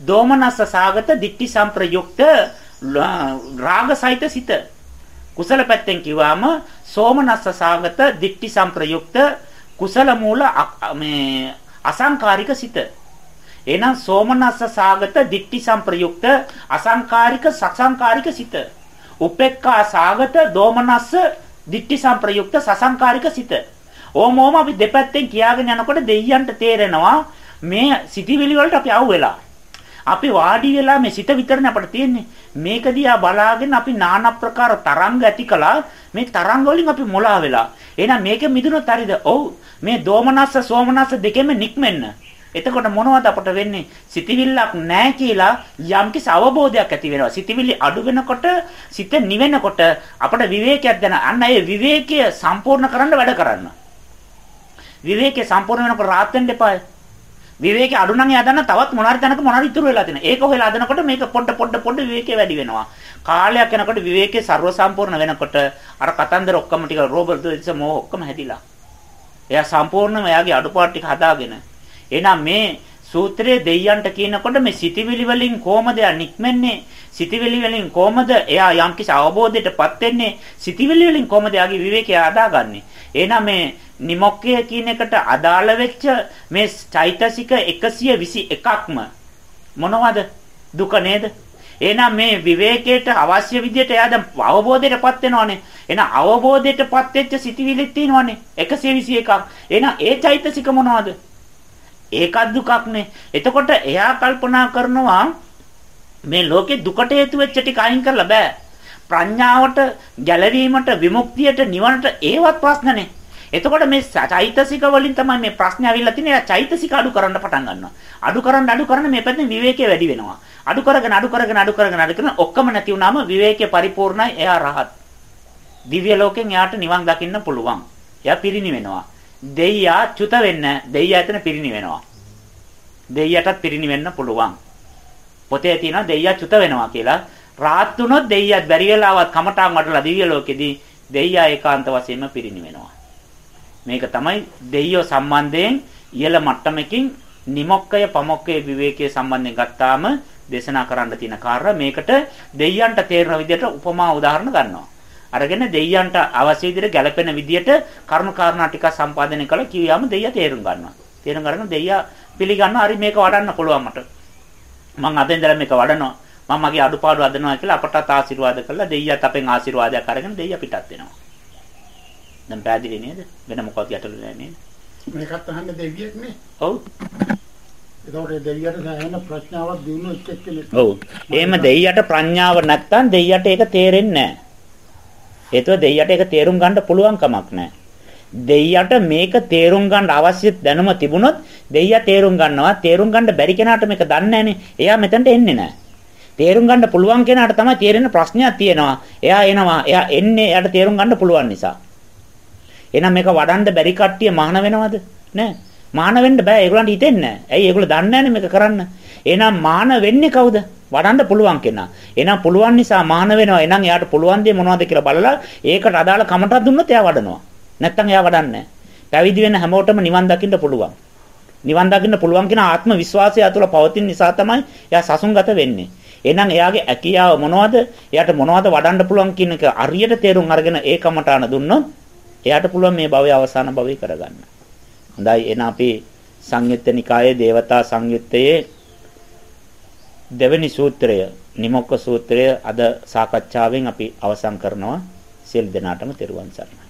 දෝමනස්ස සාගත, දික්ටි සම්ප්‍රයුක්ත, රාග සහිත සිත. කුසල පැත්තෙන් කිව්වම සෝමනස්ස සාගත, දික්ටි සම්ප්‍රයුක්ත, කුසල මූල මේ අසංකාරික සිත. එහෙනම් සෝමනස්ස සාගත දික්ටි සංප්‍රයුක්ත අසංකාරික සසංකාරික සිත. උපේක්ඛා සාගත දෝමනස්ස දික්ටි සංප්‍රයුක්ත සසංකාරික සිත. ඕම ඕම අපි දෙපැත්තෙන් කියාගෙන යනකොට දෙයියන්ට තේරෙනවා මේ සිටිවිලි වලට අපි අවු වෙලා. අපි වාඩි වෙලා මේ සිත විතරනේ අපිට තියෙන්නේ. මේක දිහා බලාගෙන අපි নানা ප්‍රකාර තරංග ඇති කළා. මේ තරංග වලින් අපි මොලා වෙලා. එහෙනම් මේක මිදුනොත් හරිද? ඔව්. මේ දෝමනස්ස සෝමනස්ස දෙකෙම නික්මෙන්න. එතකොට මොනවද අපට වෙන්නේ? සිතවිල්ලක් නැහැ කියලා යම්කිසි අවබෝධයක් ඇති වෙනවා. සිතවිලි අඩු වෙනකොට සිත නිවෙනකොට අපට විවේකයක් දැන. අන්න ඒ විවේකය සම්පූර්ණ කරන්න වැඩ කරන්න. විවේකය සම්පූර්ණ වෙනකොට රාත් වෙන්න එපායි. විවේකේ අඩු නම් එයා දන්න තවත් මොනාරි තැනක මොනාරි ඉතුරු වෙලා තියෙනවා. ඒක හොයලා හදනකොට මේක පොඩ පොඩ පොඩ විවේකේ වැඩි වෙනවා. කාලයක් යනකොට විවේකේ ਸਰව සම්පූර්ණ වෙනකොට අර කතන්දර ඔක්කොම ටික රෝබර්ට් දෙස මොහ ඔක්කොම හැදිලා. එයා සම්පූර්ණයෙන්ම එයාගේ අඩුපාඩු ටික හදාගෙන. එහෙනම් මේ සූත්‍රයේ දෙයයන්ට කියනකොට මේ සිටිවිලි වලින් කොහමද යා නික්මන්නේ? සිටිවිලි වලින් කොහමද එයා යම්කිසි අවබෝධයටපත් වෙන්නේ? සිටිවිලි වලින් කොහමද යාගේ විවේකය හදාගන්නේ? එහෙනම් මේ නිමොක්කය කියන එකට අදාළ වෙච්ච මේ චෛතසික 121ක්ම මොනවද? දුක නේද? එහෙනම් මේ විවේකයට අවශ්‍ය විදිහට එයා දැන් අවබෝධයටපත් වෙනවනේ. එහෙනම් අවබෝධයටපත් වෙච්ච සිටිවිලිත් තියෙනවනේ 121ක්. එහෙනම් ඒ චෛතසික මොනවද? ඒකත් දුකක්නේ. එතකොට එයා කල්පනා කරනවා මේ ලෝකේ දුකට හේතු වෙච්ච ටික අයින් කරලා බෑ. ප්‍රඥාවට, ගැලවීමට, විමුක්තියට, නිවනට ඒවත් ප්‍රශ්නනේ. එතකොට මේ චෛතසික වලින් තමයි මේ ප්‍රශ්නේ අවිල්ලා තියෙන්නේ. එයා චෛතසික අඩු කරන්න පටන් ගන්නවා. අඩු කරන්න අඩු කරන්න මේ පැත්තෙන් විවේකයේ වැඩි වෙනවා. අඩු කරගෙන අඩු කරගෙන අඩු කරගෙන අඩු කරගෙන ඔක්කොම නැති වුනහම විවේකයේ පරිපූර්ණයි. එයා රහත්. දිව්‍ය ලෝකෙන් එයාට නිවන් දකින්න පුළුවන්. එයා පිරිණිවෙනවා. දෙයියා චුත වෙන්න දෙයියා එතන පිරිණිවෙනවා. දෙයියටත් පිරිණිවෙන්න පුළුවන්. පොතේ තියෙනවා දෙයියා චුත වෙනවා කියලා. රාත් වුණොත් දෙයියත් බැරි වෙලාවත් කමටාන් වඩලා දිව්‍ය ලෝකෙදී දෙයියා ඒකාන්ත වශයෙන්ම පිරිණිවෙනවා. මේක තමයි දෙයියෝ සම්බන්ධයෙන් ඉහළ මට්ටමකින් නිමොක්කය පමොක්කය විවේකයේ සම්බන්ධයෙන් ගත්තාම දේශනා කරන්න තියෙන කාර්ය මේකට දෙයියන්ට තේරෙන විදිහට උපමා උදාහරණ ගන්නවා. අරගෙන දෙයියන්ට අවශ්‍ය විදිහට ගැළපෙන විදිහට කරුණු කාරණා ටික සම්පාදනය කළා කිව්වම දෙයියා තේරුම් ගන්නවා. තේරුම් ගන්න දෙයියා පිළිගන්නවා හරි මේක වඩන්න පුළුවන් මට. මම අද ඉඳලා මේක වඩනවා. මම මගේ අඩුපාඩු අදනවා කියලා අපටත් ආශිර්වාද කළා දෙයියත් අපෙන් ආශිර්වාදයක් අරගෙන දෙයියා පිටත් වෙනවා. දැන් පැහැදිලි නේද? වෙන මොකක්ද ගැටලු නැහැ නේද? මේකත් අහන්න දෙවියෙක් නේ. ඔව්. ඒතකොට දෙවියට සෑහෙන ප්‍රඥාවක් දිනු එක්ක කෙනෙක්. ඔව්. එහෙම දෙයියට ප්‍රඥාව නැත්තම් දෙයියට ඒක තේරෙන්නේ නැහැ. හේතුව දෙයියට ඒක තේරුම් ගන්න පුළුවන් කමක් නැහැ. දෙයියට මේක තේරුම් ගන්න අවශ්‍ය දැනුම තිබුණොත් දෙයියා තේරුම් ගන්නවා. තේරුම් ගන්න බැරි කෙනාට මේක දන්නේ එයා මෙතනට එන්නේ නැහැ. තේරුම් ගන්න පුළුවන් කෙනාට තමයි තේරෙන ප්‍රශ්නයක් තියෙනවා. එයා එනවා. එයා එන්නේ එයාට තේරුම් ගන්න පුළුවන් නිසා. එහෙනම් මේක වඩන්න බැරි කට්ටිය මහාන වෙනවද? නෑ. මහාන වෙන්න බෑ. ඒගොල්ලන්ට හිතෙන්නේ නෑ. ඇයි ඒගොල්ලෝ දන්නේ නෑනේ මේක කරන්න. එහෙනම් මහාන වෙන්නේ කවුද? වඩන්න පුළුවන් කෙනා. එහෙනම් පුළුවන් නිසා මහාන වෙනවා. එහෙනම් එයාට පුළුවන් දේ මොනවද කියලා බලලා ඒකට අදාළ කමටක් දුන්නොත් එයා වඩනවා. නැත්තම් එයා වඩන්නේ නෑ. පැවිදි වෙන හැමෝටම නිවන් දකින්න පුළුවන්. නිවන් දකින්න පුළුවන් කියන ආත්ම විශ්වාසය අතුල පවතින නිසා තමයි එයා සසුන්ගත වෙන්නේ. එහෙනම් එයාගේ ඇකියාව මොනවද? එයාට මොනවද වඩන්න පුළුවන් කියන එක අරියට තේරුම් අරගෙන ඒ කමටාන දුන්නොත් එයාට පුළුවන් මේ භවය අවසාන භවය කරගන්න. හොඳයි එහෙනම් අපි සංයුත්ත නිකායේ දේවතා සංයුත්තයේ දෙවෙනි සූත්‍රය නිමොක්ක සූත්‍රය අද සාකච්ඡාවෙන් අපි අවසන් කරනවා. සියලු දෙනාටම තෙරුවන් සරණයි.